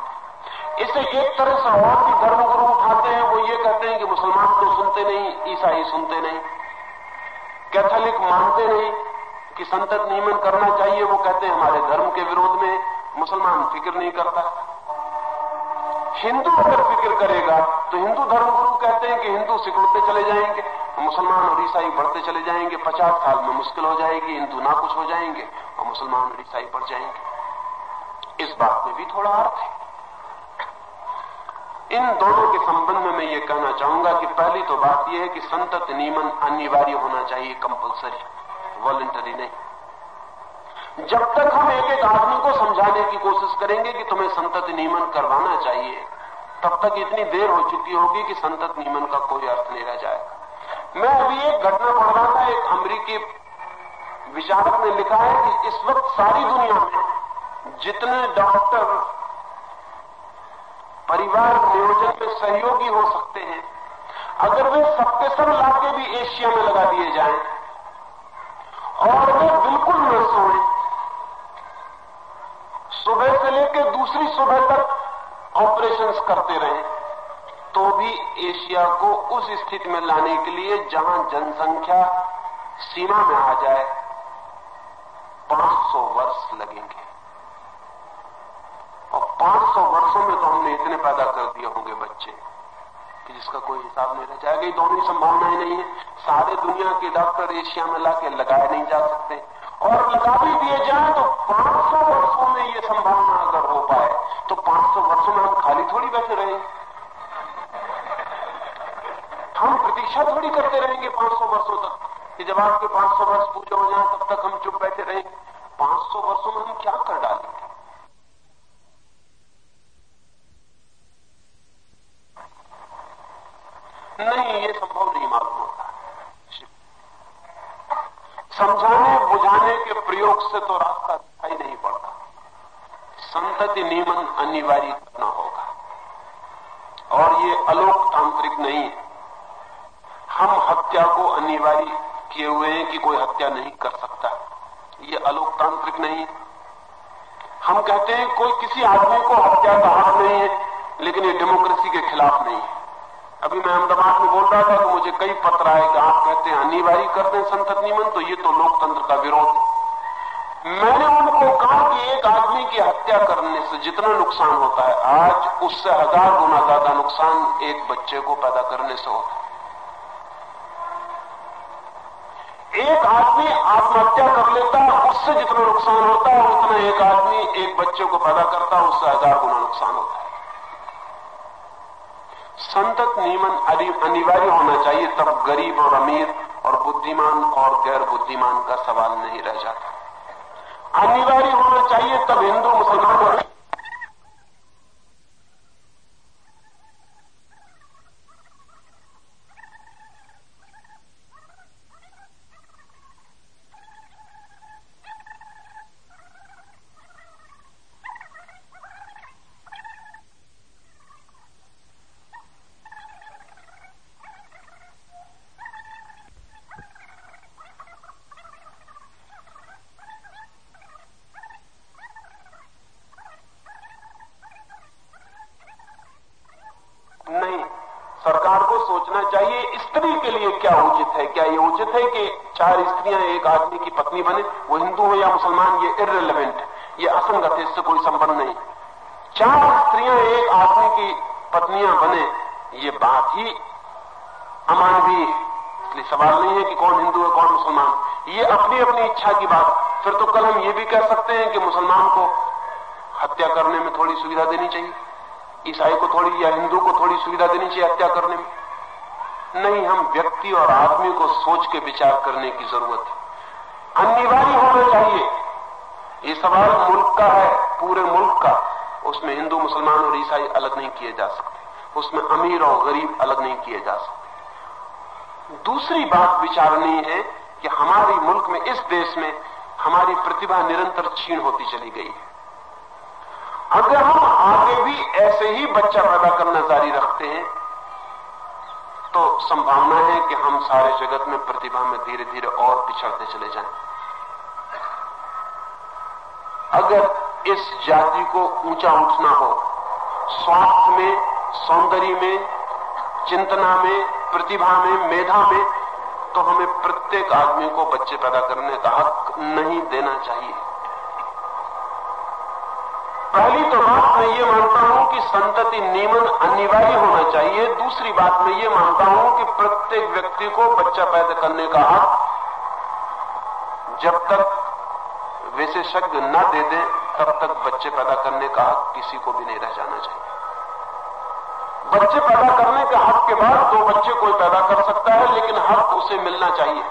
Speaker 1: इसे एक तरह से और भी धर्मगुरु उठाते हैं, वो ये कहते हैं कि मुसलमान तो सुनते नहीं, ईसाई सुनते नहीं। कैथोलिक मानते नहीं कि संतत नियमन करना चाहिए, वो कहते हैं हमारे धर्म के विरोध में मुसलमान फ़िक्र नहीं करता। हिंदू अगर फ़िक्र करेगा तो हिंदू धर्मगुरु कहते हैं कि हिंदू सिकुड़ते चले जाएँगे, मुसलमान और ईसाई बढ़ते चले जाएँगे, पचास साल में मुश्किल हो जाएगी, हिंदू ना कुछ हो जाएँगे और मुसलमान और ईसाई बढ़ जाएँगे। इस बात में भी थोड़ा अर्थ है। इन दोनों के संबंध में मैं ये कहना चाहूँगा कि पहली तो बात यह है कि संतत नियमन अनिवार्य होना चाहिए कंपलसरी वॉलेंटरी नहीं। जब तक हम एक एक आदमी को समझाने की कोशिश करेंगे कि तुम्हें संतत नियमन करवाना चाहिए, तब तक इतनी देर हो चुकी होगी कि संतत नियमन का कोई अर्थ नहीं रह जाएगा। मैं अभी एक घटना पढ़ रहा था एक अमरीकी विचारक ने लिखा है कि इस वक्त सारी दुनिया में जितने डॉक्टर परिवार नियोजन में सहयोगी हो सकते हैं। अगर वे सबके सब लाके भी एशिया में लगा दिए जाएँ, और वे बिल्कुल न सोए, सुबह से लेकर दूसरी सुबह तक ऑपरेशंस करते रहे तो भी एशिया को उस स्थिति में लाने के लिए जहाँ जनसंख्या सीमा में आ जाए 500 वर्ष लगेंगे। और 500 वर्षों में तो हमने इतने पैदा कर दिए होंगे बच्चे कि जिसका कोई हिसाब नहीं रह जाएगा। ये दोनों संभावनाएँ नहीं है। सारे दुनिया के डॉक्टर एशिया में लाके लगाए नहीं जा सकते। और लगा भी दिए जाए तो 500 वर्षों में ये संभावना अगर हो पाए तो 500 वर्षों में हम खाली थोड़ी बैठे रहे। हम प्रतीक्षा थोड़ी करते रहेंगे 500 वर्षों तक कि जब आपके 500 वर्ष पूरे हो जाए, तब तक हम चुप बैठे रहेंगे 500 वर्षों में हम क्या कर डालेंगे नहीं ये संभव नहीं मालूम होता समझाने बुझाने के प्रयोग से तो रास्ता दिखाई नहीं पड़ता संतति नियमन अनिवार्य करना होगा और ये अलोकतांत्रिक नहीं है हम हत्या को अनिवार्य किए हुए हैं कि कोई हत्या नहीं कर सकता। ये अलोकतांत्रिक नहीं। हम कहते हैं कोई किसी आदमी को हत्या का हक नहीं है, लेकिन ये डेमोक्रेसी के खिलाफ नहीं है। अभी मैं अहमदाबाद में बोल रहा था तो मुझे कई पत्र आए कि आप कहते हैं अनिवार्य कर दें संसद नियमन तो ये तो लोकतंत्र का विरोध मैंने उनको कहा कि एक आदमी की हत्या करने से जितना नुकसान होता है, आज उससे हज़ार गुना ज़्यादा नुकसान एक बच्चे को पैदा करने से होता है। एक आदमी आत्महत्या कर लेता उससे जितना नुकसान होता है, उतना एक आदमी एक बच्चे को पैदा करता है, उससे हज़ार गुना नुकसान होता है। संतत नियमन अनिवार्य होना चाहिए, तब गरीब और अमीर और बुद्धिमान और गैर बुद्धिमान का सवाल नहीं रह जाता। अनिवार्य होना चाहिए, तब हिंदू, मुसलमान और सरकार को सोचना चाहिए, स्त्री के लिए क्या उचित है? क्या ये उचित है कि चार स्त्रियाँ एक आदमी की पत्नी बने? वो हिंदू हो या मुसलमान, ये इरेलीवेंट ये असंगत है, इससे कोई संबंध नहीं। चार स्त्रियाँ एक आदमी की पत्नियाँ बने, ये बात ही अमानवीय इसलिए सवाल नहीं है कि कौन हिंदू है, कौन मुसलमान। ये अपनी अपनी इच्छा की बात। फिर तो कल हम ये भी कह सकते हैं कि मुसलमान को हत्या करने में थोड़ी सुविधा देनी चाहिए। ईसाई को थोड़ी या हिंदू को थोड़ी सुविधा देनी चाहिए हत्या करने में? नहीं, हम व्यक्ति और आदमी को सोच के विचार करने की ज़रूरत है। अनिवार्य होना चाहिए। ये सवाल मुल्क का है, पूरे मुल्क का। उसमें हिंदू, मुसलमान और ईसाई अलग नहीं किए जा सकते। उसमें अमीर और गरीब अलग नहीं किए जा सकते। दूसरी बात विचारनी है कि हमारे मुल्क में, इस देश में, हमारी प्रतिभा निरंतर क्षीण होती चली गई है। अगर हम आगे भी ऐसे ही बच्चा पैदा करना जारी रखते हैं। तो संभावना है कि हम सारे जगत में प्रतिभा में धीरे धीरे और पिछड़ते चले जाएँ। अगर इस जाति को ऊँचा उठना हो स्वास्थ्य में, सौंदर्य में, चिंतना में, प्रतिभा में, मेधा में तो हमें प्रत्येक आदमी को बच्चे पैदा करने का हक नहीं देना चाहिए। पहली तो बात मैं ये मानता हूँ कि संतति नियमन अनिवार्य होना चाहिए। दूसरी बात मैं ये मानता हूँ कि प्रत्येक व्यक्ति को बच्चा पैदा करने का हक जब तक विशेषज्ञ न दे दे, तब तक बच्चे पैदा करने का हक किसी को भी नहीं रह जाना चाहिए। बच्चे पैदा करने के हक के बाद दो बच्चे कोई पैदा कर सकता है, लेकिन हक उसे मिलना चाहिए।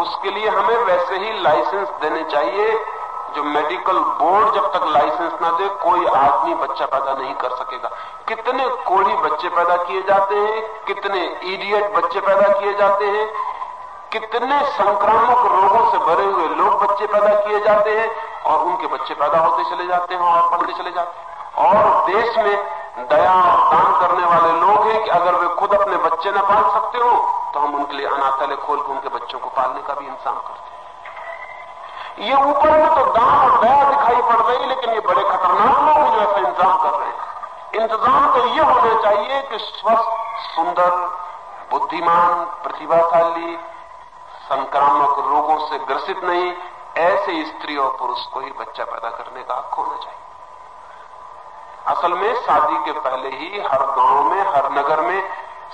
Speaker 1: उसके लिए हमें वैसे ही लाइसेंस देने चाहिए जो मेडिकल बोर्ड जब तक लाइसेंस ना दे, कोई आदमी बच्चा पैदा नहीं कर सकेगा। कितने कोड़ी बच्चे पैदा किए जाते हैं, कितने इडियट बच्चे पैदा किए जाते हैं, कितने संक्रामक रोगों से भरे हुए लोग बच्चे पैदा किए जाते हैं, और उनके बच्चे पैदा होते चले जाते हैं और बढ़ते चले जाते हैं। और देश में दया और दान करने वाले लोग हैं कि अगर वे खुद अपने बच्चे न पाल सकते हो तो हम उनके लिए अनाथालय खोल के उनके बच्चों को पालने का भी इंतज़ाम करते हैं। ये ऊपर में तो दान और दया दिखाई पड़ रही, लेकिन ये बड़े खतरनाक लोग जो ऐसा इंतज़ाम कर रहे हैं। इंतज़ाम तो ये होना चाहिए कि स्वस्थ, सुंदर, बुद्धिमान, प्रतिभाशाली, संक्रामक रोगों से ग्रसित नहीं, ऐसे स्त्री और पुरुष को ही बच्चा पैदा करने का हक होना चाहिए। असल में शादी के पहले ही हर गाँव में, हर नगर में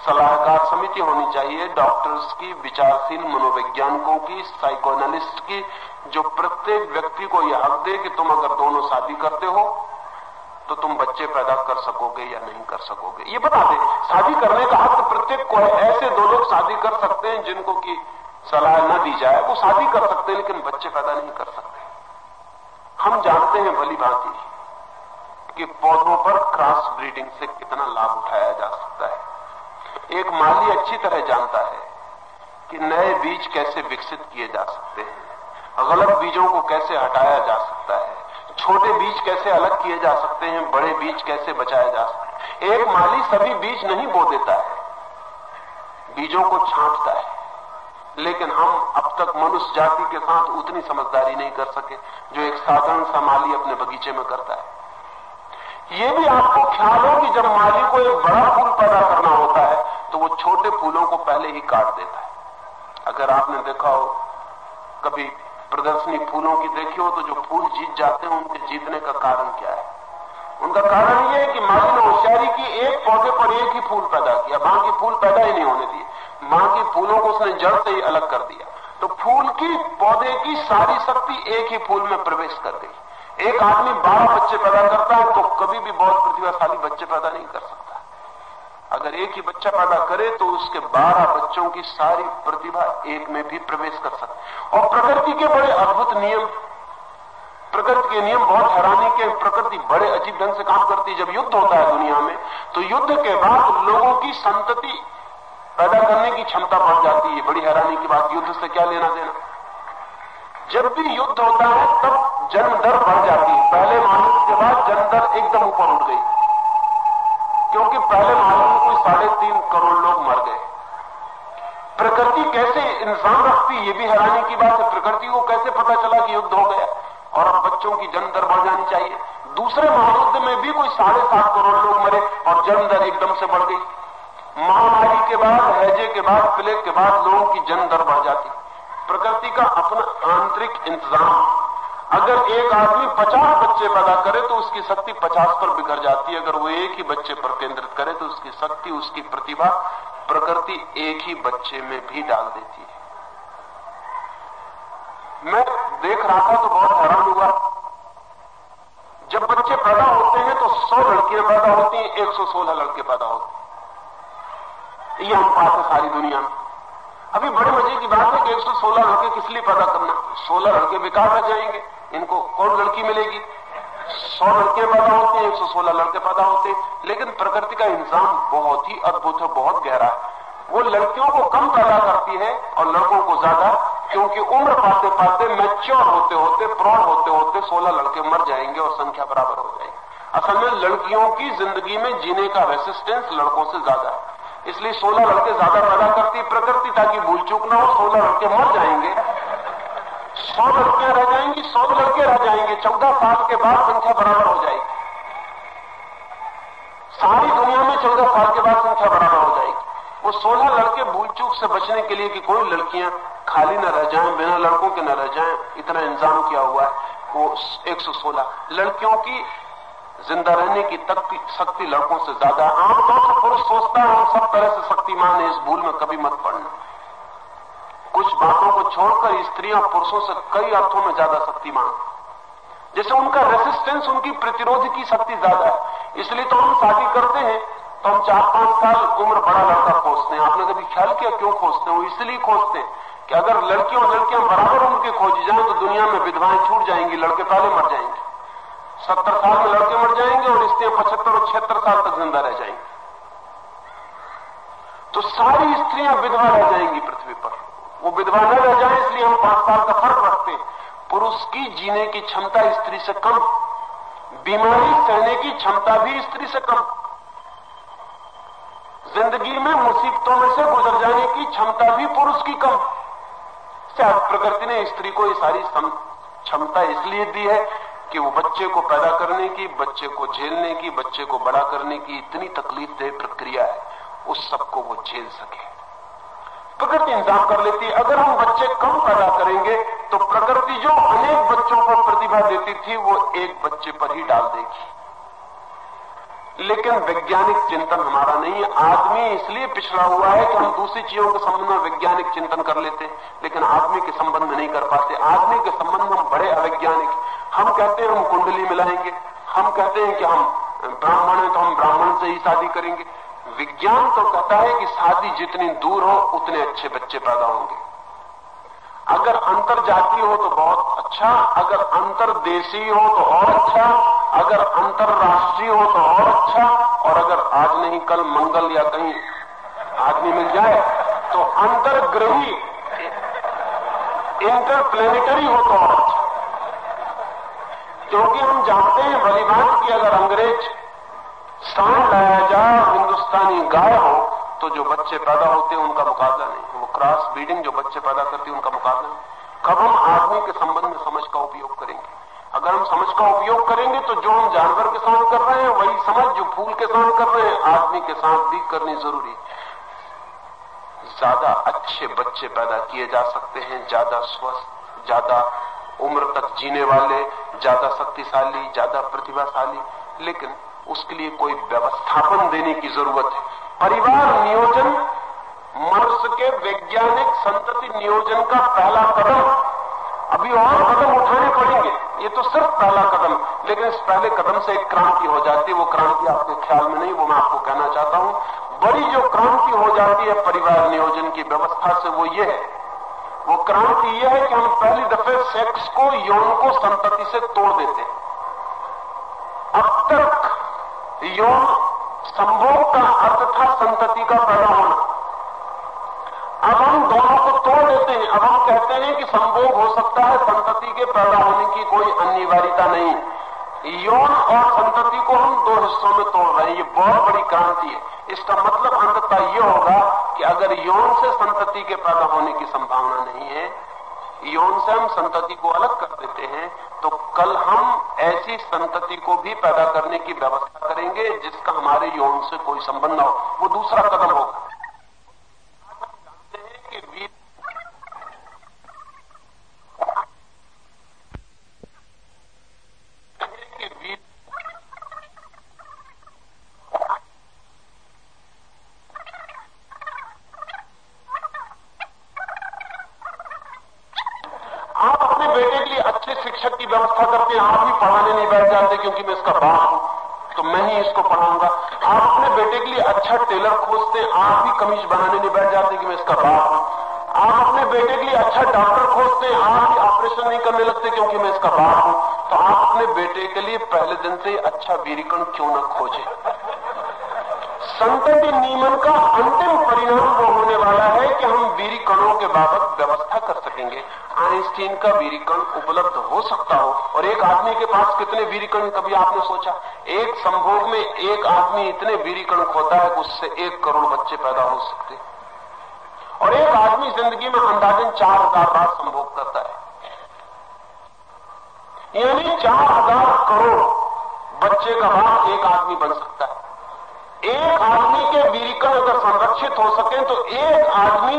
Speaker 1: सलाहकार समिति होनी चाहिए डॉक्टर्स की, विचारशील मनोवैज्ञानिकों की साइकोएनालिस्ट की, जो प्रत्येक व्यक्ति को यह हक दे कि तुम अगर दोनों शादी करते हो तो तुम बच्चे पैदा कर सकोगे या नहीं कर सकोगे। ये बता दे, शादी करने का हक प्रत्येक को है। ऐसे दो लोग शादी कर सकते हैं जिनको की सलाह न दी जाए, वो शादी कर सकते हैं, लेकिन बच्चे पैदा नहीं कर सकते। हम जानते हैं भली भांति कि पौधों पर क्रॉस ब्रीडिंग से कितना लाभ उठाया जा सकता है। एक माली अच्छी तरह जानता है कि नए बीज कैसे विकसित किए जा सकते हैं, गलत बीजों को कैसे हटाया जा सकता है, छोटे बीज कैसे अलग किए जा सकते हैं, बड़े बीज कैसे बचाए जा सकते हैं। एक माली सभी बीज नहीं बो देता है, बीजों को छांटता है, लेकिन हम अब तक मनुष्य जाति के साथ उतनी समझदारी नहीं कर सके जो एक साधारण सा माली अपने बगीचे में करता है। ये भी आपको ख्याल हो कि जब माली को एक बड़ा फूल पैदा करना होता है तो वो छोटे फूलों को पहले ही काट देता है। अगर आपने देखा हो, कभी प्रदर्शनी फूलों की देखी हो तो जो फूल जीत जाते हैं, उनके जीतने का कारण क्या है? उनका कारण यह है कि माली ने होशियारी की एक पौधे पर एक ही फूल पैदा किया। माँ बाकी फूल पैदा ही नहीं होने दिए। बाकी फूलों को उसने जड़ से ही अलग कर दिया। तो फूल की, पौधे की सारी शक्ति एक ही फूल में प्रवेश कर गई। एक आदमी बारह बच्चे पैदा करता है तो कभी भी बहुत प्रतिभाशाली बच्चे पैदा नहीं कर सकता। अगर एक ही बच्चा पैदा करे तो उसके बारह बच्चों की सारी प्रतिभा एक में भी प्रवेश कर सकते और प्रकृति के बड़े अद्भुत नियम, प्रकृति के नियम बहुत हैरानी के, प्रकृति बड़े अजीब ढंग से काम करती है। जब युद्ध होता है दुनिया में तो युद्ध के बाद लोगों की संतति पैदा करने की क्षमता बढ़ जाती है। बड़ी हैरानी की बात, युद्ध से क्या लेना देना? जब भी युद्ध होता है, तब जन्म दर बढ़ जाती है। पहले महायुद्ध के बाद जन्म दर एकदम ऊपर उठ गई। क्योंकि पहले महायुद्ध में कोई साढ़े तीन करोड़ लोग मर गए। प्रकृति कैसे इंसान रखती ये भी हैरानी की बात है। प्रकृति को कैसे पता चला कि युद्ध हो गया? और अब बच्चों की जन्म दर बढ़ जानी चाहिए। दूसरे महायुद्ध में भी कोई साढ़े सात करोड़ लोग मरे और जन्म दर एकदम से बढ़ गई। महामारी के बाद, हैजे के बाद, प्लेग के बाद लोगों की जन दर बढ़ जाती। प्रकृति का अपना आंतरिक इंतज़ाम अगर एक आदमी पचास बच्चे पैदा करे तो उसकी शक्ति पचास पर बिखर जाती है। अगर वो एक ही बच्चे पर केंद्रित करे तो उसकी शक्ति, उसकी प्रतिभा प्रकृति एक ही बच्चे में भी डाल देती है। मैं देख रहा था तो बहुत हैरान हुआ। जब बच्चे पैदा होते हैं तो सौ लड़कियाँ पैदा होती हैं, एक सौ सोलह लड़के पैदा होते हैं। ये हम पाते सारी दुनिया में। अभी बड़े मज़े की बात है कि 116 लड़के किस लिए पैदा करना? 16 लड़के बेकार रह जाएँगे। इनको कौन लड़की मिलेगी। सौ लड़के पैदा होते हैं 116 लड़के पैदा होते हैं। लेकिन प्रकृति का इंसान बहुत ही अद्भुत है बहुत गहरा है। वो लड़कियों को कम पैदा करती है और लड़कों को ज़्यादा, क्योंकि उम्र पाते पाते मैच्योर होते होते, प्रौढ़ होते होते 16 लड़के मर जाएँगे और संख्या बराबर हो जाएगी। असल में लड़कियों की ज़िंदगी में जीने का रेसिस्टेंस लड़कों से ज़्यादा है। इसलिए 16 लड़के ज़्यादा पैदा करती प्रकृति ताकि भूल चूक ना हो 16 लड़के मर जाएँगे। सौ लड़कियाँ रह जाएँगी सौ लड़के रह जाएँगे। चौदह साल के बाद संख्या बराबर हो जाएगी। सारी दुनिया में चौदह साल के बाद संख्या बराबर हो जाएगी। वो सोलह लड़के भूल चूक से बचने के लिए कि कोई लड़कियाँ खाली न रह जाएँ, बिना लड़कों के न रह जाएँ, इतना इंतज़ाम किया हुआ है वो 116 लड़कियों की ज़िंदा रहने की शक्ति लड़कों से ज़्यादा आमतौर पर पुरुष सोचता है, हम सब तरह से शक्तिमान है, इस भूल में कभी मत पड़ना। कुछ बातों को छोड़कर स्त्रियाँ पुरुषों से कई अर्थों में ज़्यादा शक्तिमान। जैसे उनका रेसिस्टेंस उनकी प्रतिरोध की शक्ति ज़्यादा है। इसलिए तो हम शादी करते हैं तो हम चार पाँच साल उम्र बड़ा लड़का खोजते हैं। आपने कभी ख्याल किया क्यों खोजते हैं? वो इसलिए खोजते हैं कि अगर लड़कियों और लड़कियाँ बराबर उम्र के खोजी जाए तो दुनिया में विधवाएँ छूट जाएँगी, लड़के पहले मर जाएँगे। सत्तर साल में लड़के मर जाएँगे और स्त्रियाँ पचहत्तर और छिहत्तर साल तक ज़िंदा रह जाएँगी। तो सारी स्त्रियाँ विधवा रह जाएँगी पृथ्वी पर। वो विधवा न रह जाए, इसलिए हम पाँच साल का फ़र्क रखते हैं। पुरुष की जीने की क्षमता स्त्री से कम, बीमारी सहने की क्षमता भी स्त्री से कम। ज़िंदगी में मुसीबतों में से गुजर जाने की क्षमता भी पुरुष की कम। शायद प्रकृति ने स्त्री को ये सारी क्षमता इसलिए दी है कि वो बच्चे को पैदा करने की, बच्चे को झेलने की, बच्चे को बड़ा करने की इतनी तकलीफ़ दे प्रक्रिया है, उस सबको वो झेल सके। प्रकृति इंतज़ाम कर लेती। है अगर हम बच्चे कम पैदा करेंगे तो प्रकृति जो अनेक बच्चों को प्रतिभा देती थी, वो एक बच्चे पर ही डाल देगी। लेकिन वैज्ञानिक चिंतन हमारा नहीं है। आदमी इसलिए पिछड़ा हुआ है कि हम दूसरी चीज़ों के संबंध में वैज्ञानिक चिंतन कर लेते, लेकिन आदमी के संबंध में नहीं कर पाते। आदमी के संबंध में हम बड़े अवैज्ञानिक। हम कहते हैं हम कुंडली मिलाएँगे। हम कहते हैं कि हम ब्राह्मण हैं तो हम ब्राह्मण से ही शादी करेंगे। विज्ञान तो कहता है कि शादी जितनी दूर हो, उतने अच्छे बच्चे पैदा होंगे। अगर अंतर जाति हो तो बहुत अच्छा अगर अंतरदेशी हो तो और अच्छा अगर अंतरराष्ट्रीय हो तो और अच्छा और अगर आज नहीं, कल मंगल या कहीं आदमी मिल जाए तो अंतरग्रही इंटरप्लेनेटरी हो तो और अच्छा। क्योंकि हम जानते हैं भलीभांत की अगर अंग्रेज़ सांड लाया जाए हिंदुस्तानी गाय हो तो जो बच्चे पैदा होते हैं, उनका मुकाबला नहीं। वो क्रॉस ब्रीडिंग जो बच्चे पैदा करती है, उनका मुकाबला नहीं। कब हम आदमी के संबंध में समझ का उपयोग करेंगे? अगर हम समझ का उपयोग करेंगे तो जो हम जानवर के साथ कर रहे हैं, वही समझ जो फूल के साथ कर रहे हैं, आदमी के साथ भी करनी ज़रूरी ज़्यादा अच्छे बच्चे पैदा किए जा सकते हैं, ज़्यादा स्वस्थ, ज़्यादा उम्र तक जीने वाले, ज़्यादा शक्तिशाली, ज़्यादा प्रतिभाशाली। लेकिन उसके लिए कोई व्यवस्थापन देने की ज़रूरत है। परिवार नियोजन, मनुष्य के वैज्ञानिक संतति नियोजन का पहला कदम। अभी और कदम उठाने पड़ेंगे, ये तो सिर्फ़ पहला कदम, लेकिन इस पहले कदम से एक क्रांति हो जाती है। वो क्रांति आपके ख्याल में नहीं, वो मैं आपको कहना चाहता हूँ। बड़ी जो क्रांति हो जाती है परिवार नियोजन की व्यवस्था से, वो ये है। वो क्रांति ये है कि हम पहली दफे सेक्स को, यौन को संतति से तोड़ देते हैं। अब तक यौन संभोग का अर्थ था संतति का पैदा होना अब हम दोनों को तोड़ देते हैं। अब हम कहते हैं कि संभोग हो सकता है, संतति के पैदा होने की कोई अनिवार्यता नहीं। यौन और संतति को हम दो हिस्सों में तोड़ रहे हैं। ये बहुत बड़ी क्रांति है। इसका मतलब अंततः यह होगा कि अगर यौन से संतति के पैदा होने की संभावना नहीं है, यौन से हम संतति को अलग कर देते हैं तो कल हम ऐसी संतति को भी पैदा करने की व्यवस्था करेंगे जिसका हमारे यौन से कोई संबंध ना हो। वो दूसरा कदम होगा जानते हैं कि वीर शिक्षक की व्यवस्था करके आप ही पढ़ाने नहीं बैठ जाते क्योंकि मैं इसका बाप हूँ तो मैं ही इसको पढ़ाऊँगा आप अपने बेटे के लिए अच्छा टेलर खोजते ही बनाने नहीं बैठ जाते कि मैं इसका बाप हूँ। आप अपने बेटे के लिए अच्छा डॉक्टर खोजते हैं आप ऑपरेशन नहीं करने लगते क्योंकि मैं इसका बाप हूँ। तो आप अपने बेटे के लिए पहले दिन से अच्छा वीरिकण क्यों ना खोजे? संतति नियमन का अंतिम परिणाम वो होने वाला है कि हम वीरिकणों के बाबत व्यवस्था कर सकेंगे। आइंस्टीन का वीरिकण उपलब्ध हो सकता हो? और एक आदमी के पास कितने वीरिकण कभी आपने सोचा? एक संभोग में एक आदमी इतने वीरिकण खोता है कि उससे एक करोड़ बच्चे पैदा हो सकते और एक आदमी ज़िंदगी में अंदाजन चार हज़ार बार संभोग करता है। यानी चार हज़ार करोड़ बच्चे का बाप एक आदमी बन सकता है। एक आदमी के वीरिकण अगर संरक्षित हो सके तो एक आदमी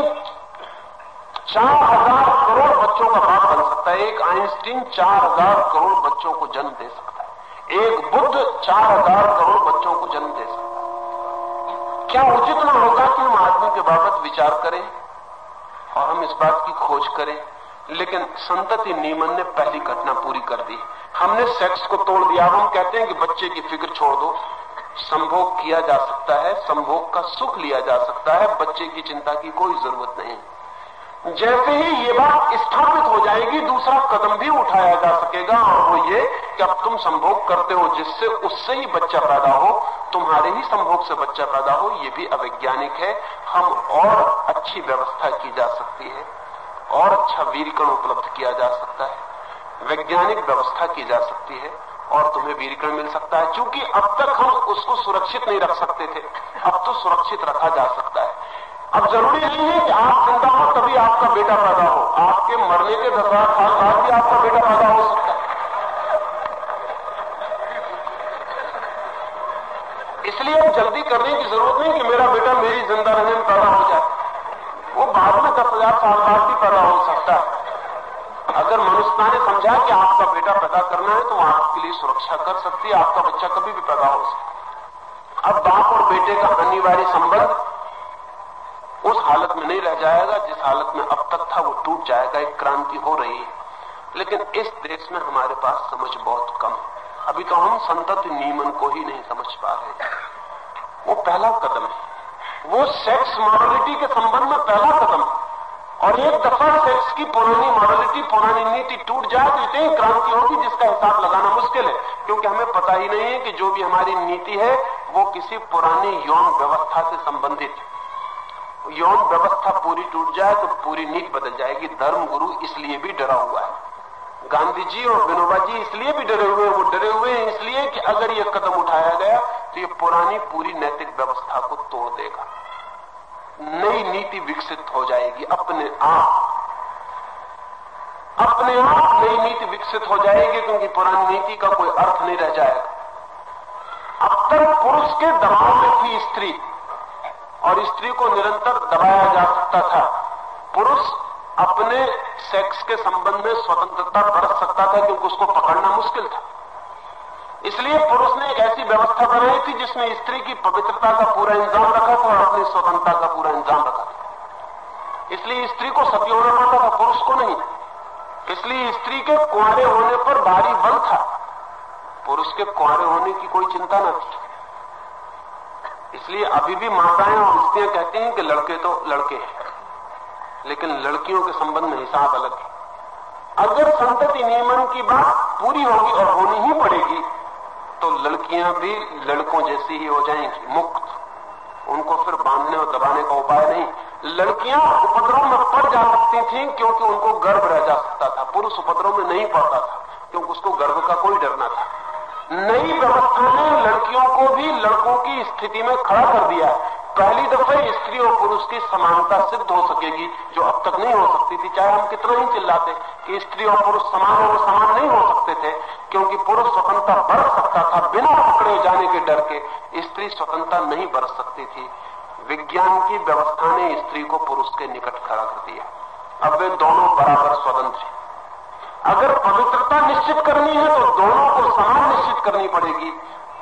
Speaker 1: चार हज़ार करोड़ बच्चों का बाप बन सकता है। एक आइंस्टीन चार हज़ार करोड़ बच्चों को जन्म दे सकता है। एक बुद्ध चार हज़ार करोड़ बच्चों को जन्म दे सकता है। क्या उचित न होगा कि हम आदमी के बाबत विचार करें और हम इस बात की खोज करें? लेकिन संतति नियमन ने पहली घटना पूरी कर दी। हमने सेक्स को तोड़ दिया। हम कहते हैं कि बच्चे की फ़िक्र छोड़ दो। संभोग किया जा सकता है। संभोग का सुख लिया जा सकता है। बच्चे की चिंता की कोई ज़रूरत नहीं। जैसे ही ये बात स्थापित हो जाएगी, दूसरा कदम भी उठाया जा सकेगा और वो ये कि अब तुम संभोग करते हो जिससे उससे ही बच्चा पैदा हो, तुम्हारे ही संभोग से बच्चा पैदा हो, ये भी अवैज्ञानिक है। हम और अच्छी व्यवस्था की जा सकती है, और अच्छा वीरकण उपलब्ध किया जा सकता है, वैज्ञानिक व्यवस्था की जा सकती है, और तुम्हें वीरकण मिल सकता है। क्योंकि अब तक हम उसको सुरक्षित नहीं रख सकते थे, अब तो सुरक्षित रखा जा सकता है। अब ज़रूरी नहीं है कि आप ज़िंदा हो तभी आपका बेटा पैदा हो। आपके मरने के दस हज़ार साल बाद भी आपका बेटा पैदा हो सकता है। इसलिए जल्दी करने की ज़रूरत नहीं कि मेरा बेटा मेरी ज़िंदा रहने में पैदा हो जाए। वो बाद में दस हज़ार साल बाद भी पैदा हो सकता है। अगर मनुष्यता ने समझा कि आपका बेटा पैदा करना है तो आपके लिए सुरक्षा कर सकती है, आपका बच्चा कभी भी पैदा हो सकता अब बाप और बेटे का अनिवार्य संबंध उस हालत में नहीं रह जाएगा जिस हालत में अब तक था, वो टूट जाएगा, एक क्रांति हो रही है। लेकिन इस देश में हमारे पास समझ बहुत कम है। अभी तो हम संतति नियमन को ही नहीं समझ पा रहे वो पहला कदम है। वो सेक्स मॉडलिटी के संबंध में पहला कदम और एक दफ़ा सेक्स की पुरानी मॉडलिटी पुरानी नीति टूट जाए तो इतनी क्रांति होगी जिसका हिसाब लगाना मुश्किल है। क्योंकि हमें पता ही नहीं है कि जो भी हमारी नीति है, वो किसी पुरानी यौन व्यवस्था से संबंधित है। यौन व्यवस्था पूरी टूट जाए तो पूरी नीति बदल जाएगी। धर्म गुरु इसलिए भी डरा हुआ है। गांधी जी और विनोबा जी इसलिए भी डरे हुए वो डरे हुए हैं इसलिए कि अगर ये कदम उठाया गया तो ये पुरानी पूरी नैतिक व्यवस्था को तोड़ देगा। नई नीति विकसित हो जाएगी अपने आप। अपने आप नई नीति विकसित हो जाएगी, क्योंकि पुरानी नीति का कोई अर्थ नहीं रह जाएगा। अब तक पुरुष के दबाव में थी स्त्री। और स्त्री को निरंतर दबाया जा सकता था। पुरुष अपने सेक्स के संबंध में स्वतंत्रता बरत सकता था, क्योंकि उसको पकड़ना मुश्किल था। इसलिए पुरुष ने एक ऐसी व्यवस्था बनाई थी, जिसमें स्त्री की पवित्रता का पूरा इंतज़ाम रखा था और अपनी स्वतंत्रता का पूरा इंतज़ाम रखा था। इसलिए स्त्री को सती होना पड़ता था, पुरुष को नहीं। इसलिए स्त्री के कुआरे होने पर भारी बल था। पुरुष के कुआरे होने की कोई चिंता न थी। इसलिए अभी भी माताएँ और स्त्रियाँ कहती हैं कि लड़के तो लड़के हैं, लेकिन लड़कियों के संबंध में हिसाब अलग है। अगर संतति नियमन की बात पूरी होगी और होनी ही पड़ेगी तो लड़कियाँ भी लड़कों जैसी ही हो जाएँगी, मुक्त। उनको फिर बांधने और दबाने का उपाय नहीं। लड़कियाँ उपद्रव में पड़ जा सकती थी क्योंकि उनको गर्भ रह जा सकता था, पुरुष उपद्रव में नहीं पड़ता था, क्योंकि उसको गर्भ का कोई डर ना था। नई व्यवस्था ने लड़कियों को भी लड़कों की स्थिति में खड़ा कर दिया है। पहली दफे स्त्री और पुरुष की समानता सिद्ध हो सकेगी, जो अब तक नहीं हो सकती थी। चाहे हम कितना ही चिल्लाते कि स्त्री और पुरुष समान और समान नहीं हो सकते थे, क्योंकि पुरुष स्वतंत्रता बरत सकता था बिना पकड़े जाने के डर के। स्त्री स्वतंत्रता नहीं बरत सकती थी। विज्ञान की व्यवस्था ने स्त्री को पुरुष के निकट खड़ा कर दिया। अब वे दोनों बराबर स्वतंत्र अगर पवित्रता निश्चित करनी है तो दोनों को समान निश्चित करनी पड़ेगी।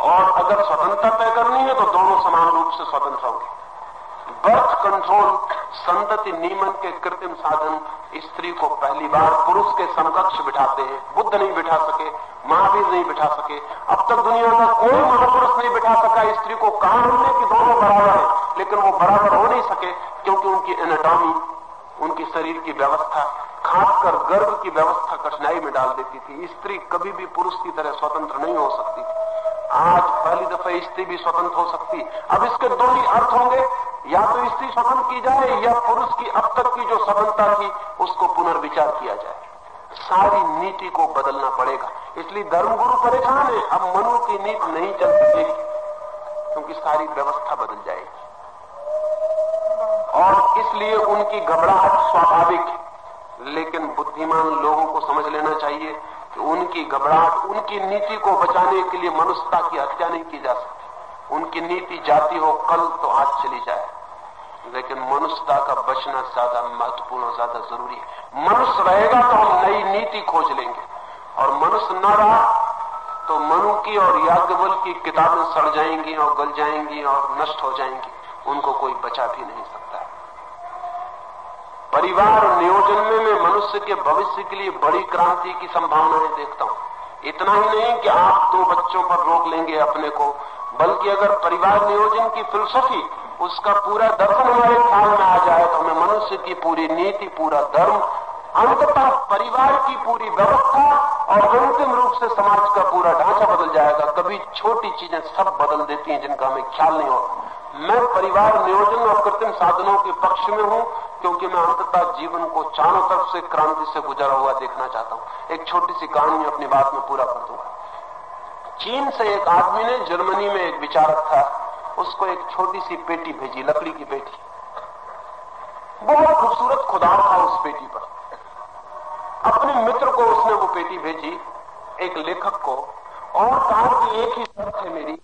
Speaker 1: और अगर स्वतंत्रता तय करनी है तो दोनों समान रूप से स्वतंत्र होंगे। बर्थ कंट्रोल, संतति नियमन के कृत्रिम साधन स्त्री को पहली बार पुरुष के समकक्ष बिठाते हैं। बुद्ध नहीं बिठा सके, महावीर नहीं बिठा सके। अब तक दुनिया का कोई महापुरुष नहीं बिठा सका स्त्री को। कहा हमने कि दोनों बराबर है, लेकिन वो बराबर हो नहीं सके, क्योंकि उनकी एनाटॉमी उनकी शरीर की व्यवस्था खासकर गर्भ की व्यवस्था कठिनाई में डाल देती थी। स्त्री कभी भी पुरुष की तरह स्वतंत्र नहीं हो सकती। आज पहली दफे स्त्री भी स्वतंत्र हो सकती। अब इसके दो ही अर्थ होंगे। या तो स्त्री स्वतंत्र की जाए, या पुरुष की। अब तक की जो स्वतंत्रता थी, उसको पुनर्विचार किया जाए। सारी नीति को बदलना पड़ेगा। इसलिए धर्मगुरु परेशान है। अब मनु की नीति नहीं चल सकेगी क्योंकि सारी व्यवस्था बदल जाएगी। और इसलिए उनकी घबराहट स्वाभाविक है। लेकिन बुद्धिमान लोगों को समझ लेना चाहिए कि उनकी घबराहट, उनकी नीति को बचाने के लिए मनुष्यता की हत्या नहीं की जा सकती। उनकी नीति जाती हो, कल तो आज चली जाए। लेकिन मनुष्यता का बचना ज़्यादा महत्वपूर्ण और ज़्यादा ज़रूरी है। मनुष्य रहेगा तो हम नई नीति खोज लेंगे। और मनुष्य न रहा तो मनु की और याज्ञवल की किताबें सड़ जाएँगी और गल जाएँगी और नष्ट हो जाएँगी। उनको कोई बचा भी नहीं सकता। परिवार नियोजन में मैं मनुष्य के भविष्य के लिए बड़ी क्रांति की संभावनाएँ देखता हूँ। इतना ही नहीं कि आप दो बच्चों पर रोक लेंगे अपने को, बल्कि अगर परिवार नियोजन की फिलोसफी, उसका पूरा दर्शन हमारे ख्याल में आ जाए तो हमें मनुष्य की पूरी नीति, पूरा धर्म, अंततः परिवार की पूरी व्यवस्था और अंतिम रूप से समाज का पूरा ढांचा बदल जाएगा। कभी छोटी चीज़ें सब बदल देती हैं जिनका हमें ख्याल नहीं होता। मैं परिवार नियोजन और कृत्रिम साधनों के पक्ष में हूँ क्योंकि मैं अंततः जीवन को चारों तरफ़ से क्रांति से गुजरा हुआ देखना चाहता हूँ। एक छोटी सी कहानी अपनी बात में पूरा कर दूँगा। चीन से एक आदमी ने जर्मनी में एक विचारक था। उसको एक छोटी सी पेटी भेजी, लकड़ी की पेटी। बहुत खूबसूरत खुदार था उस पेटी पर। अपने मित्र को उसने वो पेटी भेजी। एक लेखक को। और कहा कि एक ही शर्त है मेरी